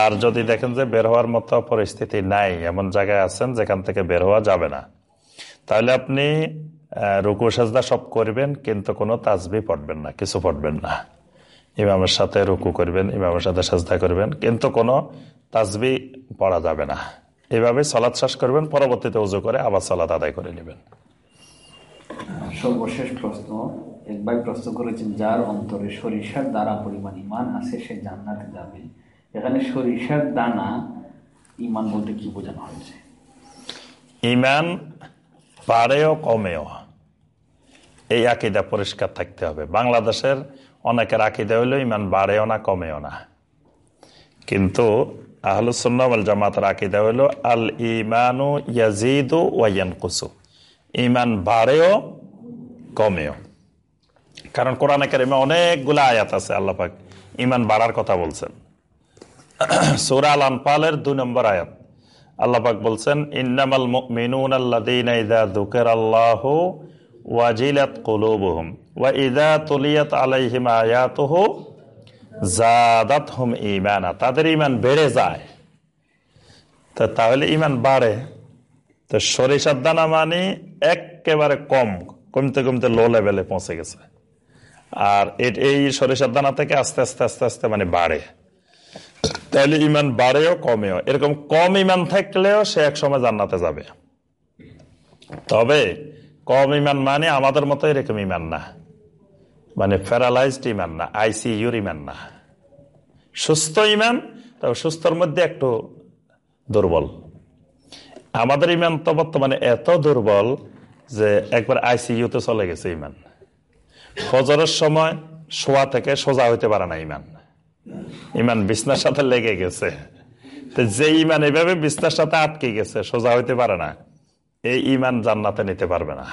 আর যদি দেখেন যে বের হওয়ার মতো পরিস্থিতি নাই এমন জায়গায় আছেন যেখান থেকে বের হওয়া যাবে না তাহলে আপনি রুকু সাজদা সব করবেন কিন্তু কোনো তাজবি পড়বেন না কিছু পড়বেন না। ইমামের সাথে রুকু করবেন ইমামের সাথে সাজদা করবেন কিন্তু কোনো তাজবি পড়া যাবে না। এভাবে সলাৎ শ্বাস করবেন পরবর্তীতে উজু করে আবার সলাৎ আদায় করে নেবেন। সর্বশেষ প্রশ্ন এক ভাই প্রশ্ন করেছেন যার অন্তরে সরিষার দ্বারা পরিমাণ ইমান আছে সে জান্নাতে যাবে। এখানে সরিষার দানা ইমান বলতে কি বোঝানো হয়েছে? ইমান বাড়েও কমেও। এই আকিদা পরিষ্কার থাকতে হবে। বাংলাদেশের অনেকের আকিদা হইল, ইমান বাড়েও না, কমেও না। কিন্তু আহলুসুন্নাল জামাতের আকিদা হইল, আল ইমানু ইয়াজিদু ওয়াইয়ান কুসু ইমান বাড়েও, কমেও। কারণ কোরআনে কারিমে অনেকগুলো আয়াত আছে আল্লাপাক ইমান বাড়ার কথা বলছেন। [CLEARS THROAT] সুরা আল আনফালের দুই নম্বর আয়াত। আল্লাপাক বলছেন, ইন্নামাল মুমিনুন আল্লাযীনা ইযা যুকিরাল্লাহু ওয়াজিলাত কুলুবুহুম ওয়া ইযা তুলিয়াত আলাইহিম আয়াতুহু জাদাতহুম ঈমানা। তাদের ঈমান বেড়ে যায়। তো তাহলে ঈমান বাড়ে। তো সরিষার দানা মানে একেবারে কম, কমতে কমতে লো লেভেলে পৌঁছে গেছে। আর এই সরিষার দানা থেকে আস্তে আস্তে আস্তে আস্তে মানে বাড়ে। তাহলে ইমান বাড়েও কমেও। এরকম কম ইমান থাকলেও সে এক সময় জান্নাতে যাবে। তবে কম ইমান মানে আমাদের মতো এরকম ইমান না। মানে প্যারালাইজড ইমান না, আইসিইউর ইমান না। সুস্থ ইমান তবে সুস্থর মধ্যে একটু দুর্বল। আমাদের ইমান তো বর্তমানে এত দুর্বল যে একবার আইসিইউতে চলে গেছে ইমান ফজরের সময় শোয়া থেকে সোজা হইতে পারে না ইমান ইমান বিছনার সাথে লেগে গেছে। তো যে ইমান এভাবে বিছনার সাথে আটকে গেছে, সোজা হইতে পারে না। এই ইমান জান্নাতে নিতে পারবে না।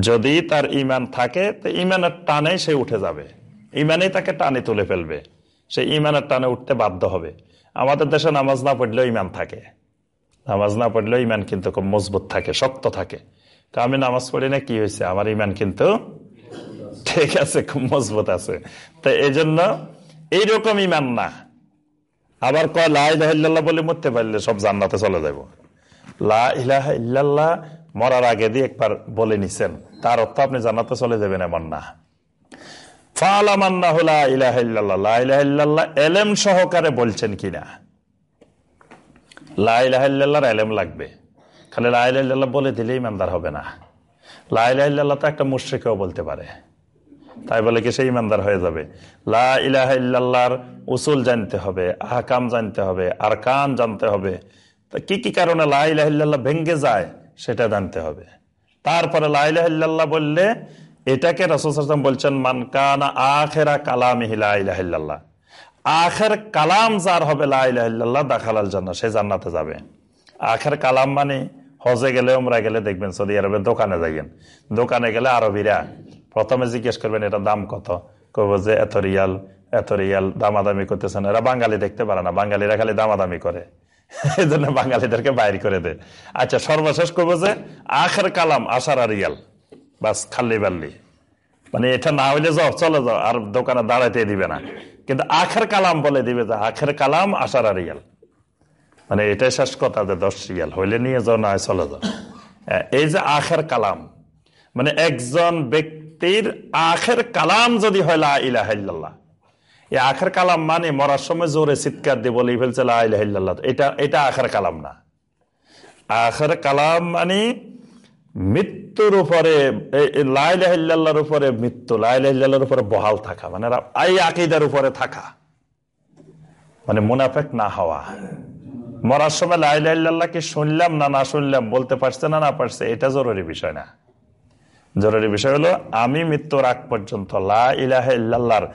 যদি তার ইমান থাকে, তো ইমানের টানে সে উঠে যাবে। ইমানেই তাকে টানে তুলে ফেলবে। সে ইমানের টানে উঠতে বাধ্য হবে। আমাদের দেশে নামাজ না পড়লেও ইমান থাকে। নামাজ না পড়লেও ইমান কিন্তু খুব মজবুত থাকে, শক্ত থাকে। তো আমি নামাজ পড়ি না, কি হয়েছে? আমার ইমান কিন্তু ঠিক আছে, খুব মজবুত আছে। তো এই জন্য এইরকম ইমান না। আবার কয়, লা ইলাহা ইল্লাল্লাহ বলে মরতে পারলে সব জান্নাতে চলে যাব লা ইলাহা মরার আগে দিয়ে একবার বলে নিছেন, তার অর্থ আপনি জান্নাতে চলে যাবেন এমন না। এলেম সহকারে বলছেন কিনা? এলেম লাগবে। খালি বলে ইমানদার হবে না। একটা মুশ্রিকেও বলতে পারে। তাই বলে কি সে ইমানদার হয়ে যাবে। লা ইলাহা ইল্লাল্লাহর উসুল জানতে হবে, আহকাম জানতে হবে, আরকান জানতে হবে। কি কি কারণে লা ইলাহা ইল্লাল্লাহ ভেঙ্গে যায় সেটা জানতে হবে। তারপরে লা ইলাহা ইল্লাল্লাহ বললে, এটাকে রসুল বলছেন মানকানা আখেরা কালামিহি লা ইলাহা ইল্লাল্লাহ। আখের কালাম যার হবে লা ইলাহা ইল্লাল্লাহ দাখালাল জান্নাত সে জান্নাতে যাবে। আখের কালাম মানে হজে গেলে ওমরা গেলে দেখবেন সৌদি আরবে দোকানে যাইবেন দোকানে গেলে আরবিরা প্রথমে জিজ্ঞেস করবেন এটা দাম কত? কব যে এত রিয়াল এত রিয়াল দামাদামি করতেছেন এরা বাঙালি দেখতে পারে না। বাঙালিরা খালি দামাদামি করে। এই জন্য বাঙালিদেরকে বাইর করে দেয়। আচ্ছা সর্বশেষ করব যে আখের কালাম আশার রিয়াল। বাস খাল্লি বাল্লি। মানে এটা না হইলে যাও চলে যাও আর দোকানে দাঁড়াইতে দিবে না। কিন্তু আখের কালাম বলে দিবে যে আখের কালাম আশার রিয়াল। মানে এটাই শেষ কথা যে দশ রিয়াল হইলে নিয়ে যাও না চলে যাও। আহ, এই যে আখের কালাম মানে একজন ব্যক্তির আখের কালাম যদি হয়, লা ইলাহা ইল্লাল্লাহ। এই আখের কালাম মানে মরার সময় জোরে চিৎকার দিয়ে বলে ফেলছে, লা ইলাহা এটা এটা আখের কালাম না। আখের কালাম মানে মৃত্যুর উপরে লাইলাহিল্লাহর উপরে মৃত্যু লাইলাহিল্লাহর উপরে বহাল থাকা। মানে এই আকিদার উপরে থাকা। মানে মুনাফেক না হওয়া। মরার সময় লাইলাহিল্লাহকে শুনলাম না না শুনলাম, বলতে পারছে না না পারছে, এটা জরুরি বিষয় না। জরুরি বিষয় হলো, আমি মৃত্যুর আগ পর্যন্ত লা ইলাহা ইল্লাল্লাহর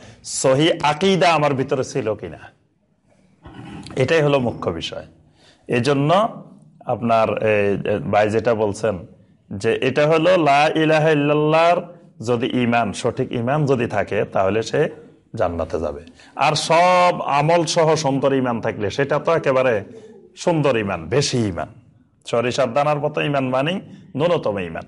সহি আকিদা আমার ভিতরে ছিল কিনা? এটাই হলো মুখ্য বিষয়। এই জন্য আপনার ভাই যেটা বলছেন যে এটা হলো লা ইলাহা ইল্লাল্লাহর যদি ইমান সঠিক ইমান যদি থাকে, তাহলে সে জান্নাতে যাবে। আর সব আমল সহ সুন্দর ইমান থাকলে সেটা তো একেবারে সুন্দর ইমান বেশি ইমান সরিষার দানার মতো ইমান মানি ন্যূনতম ইমান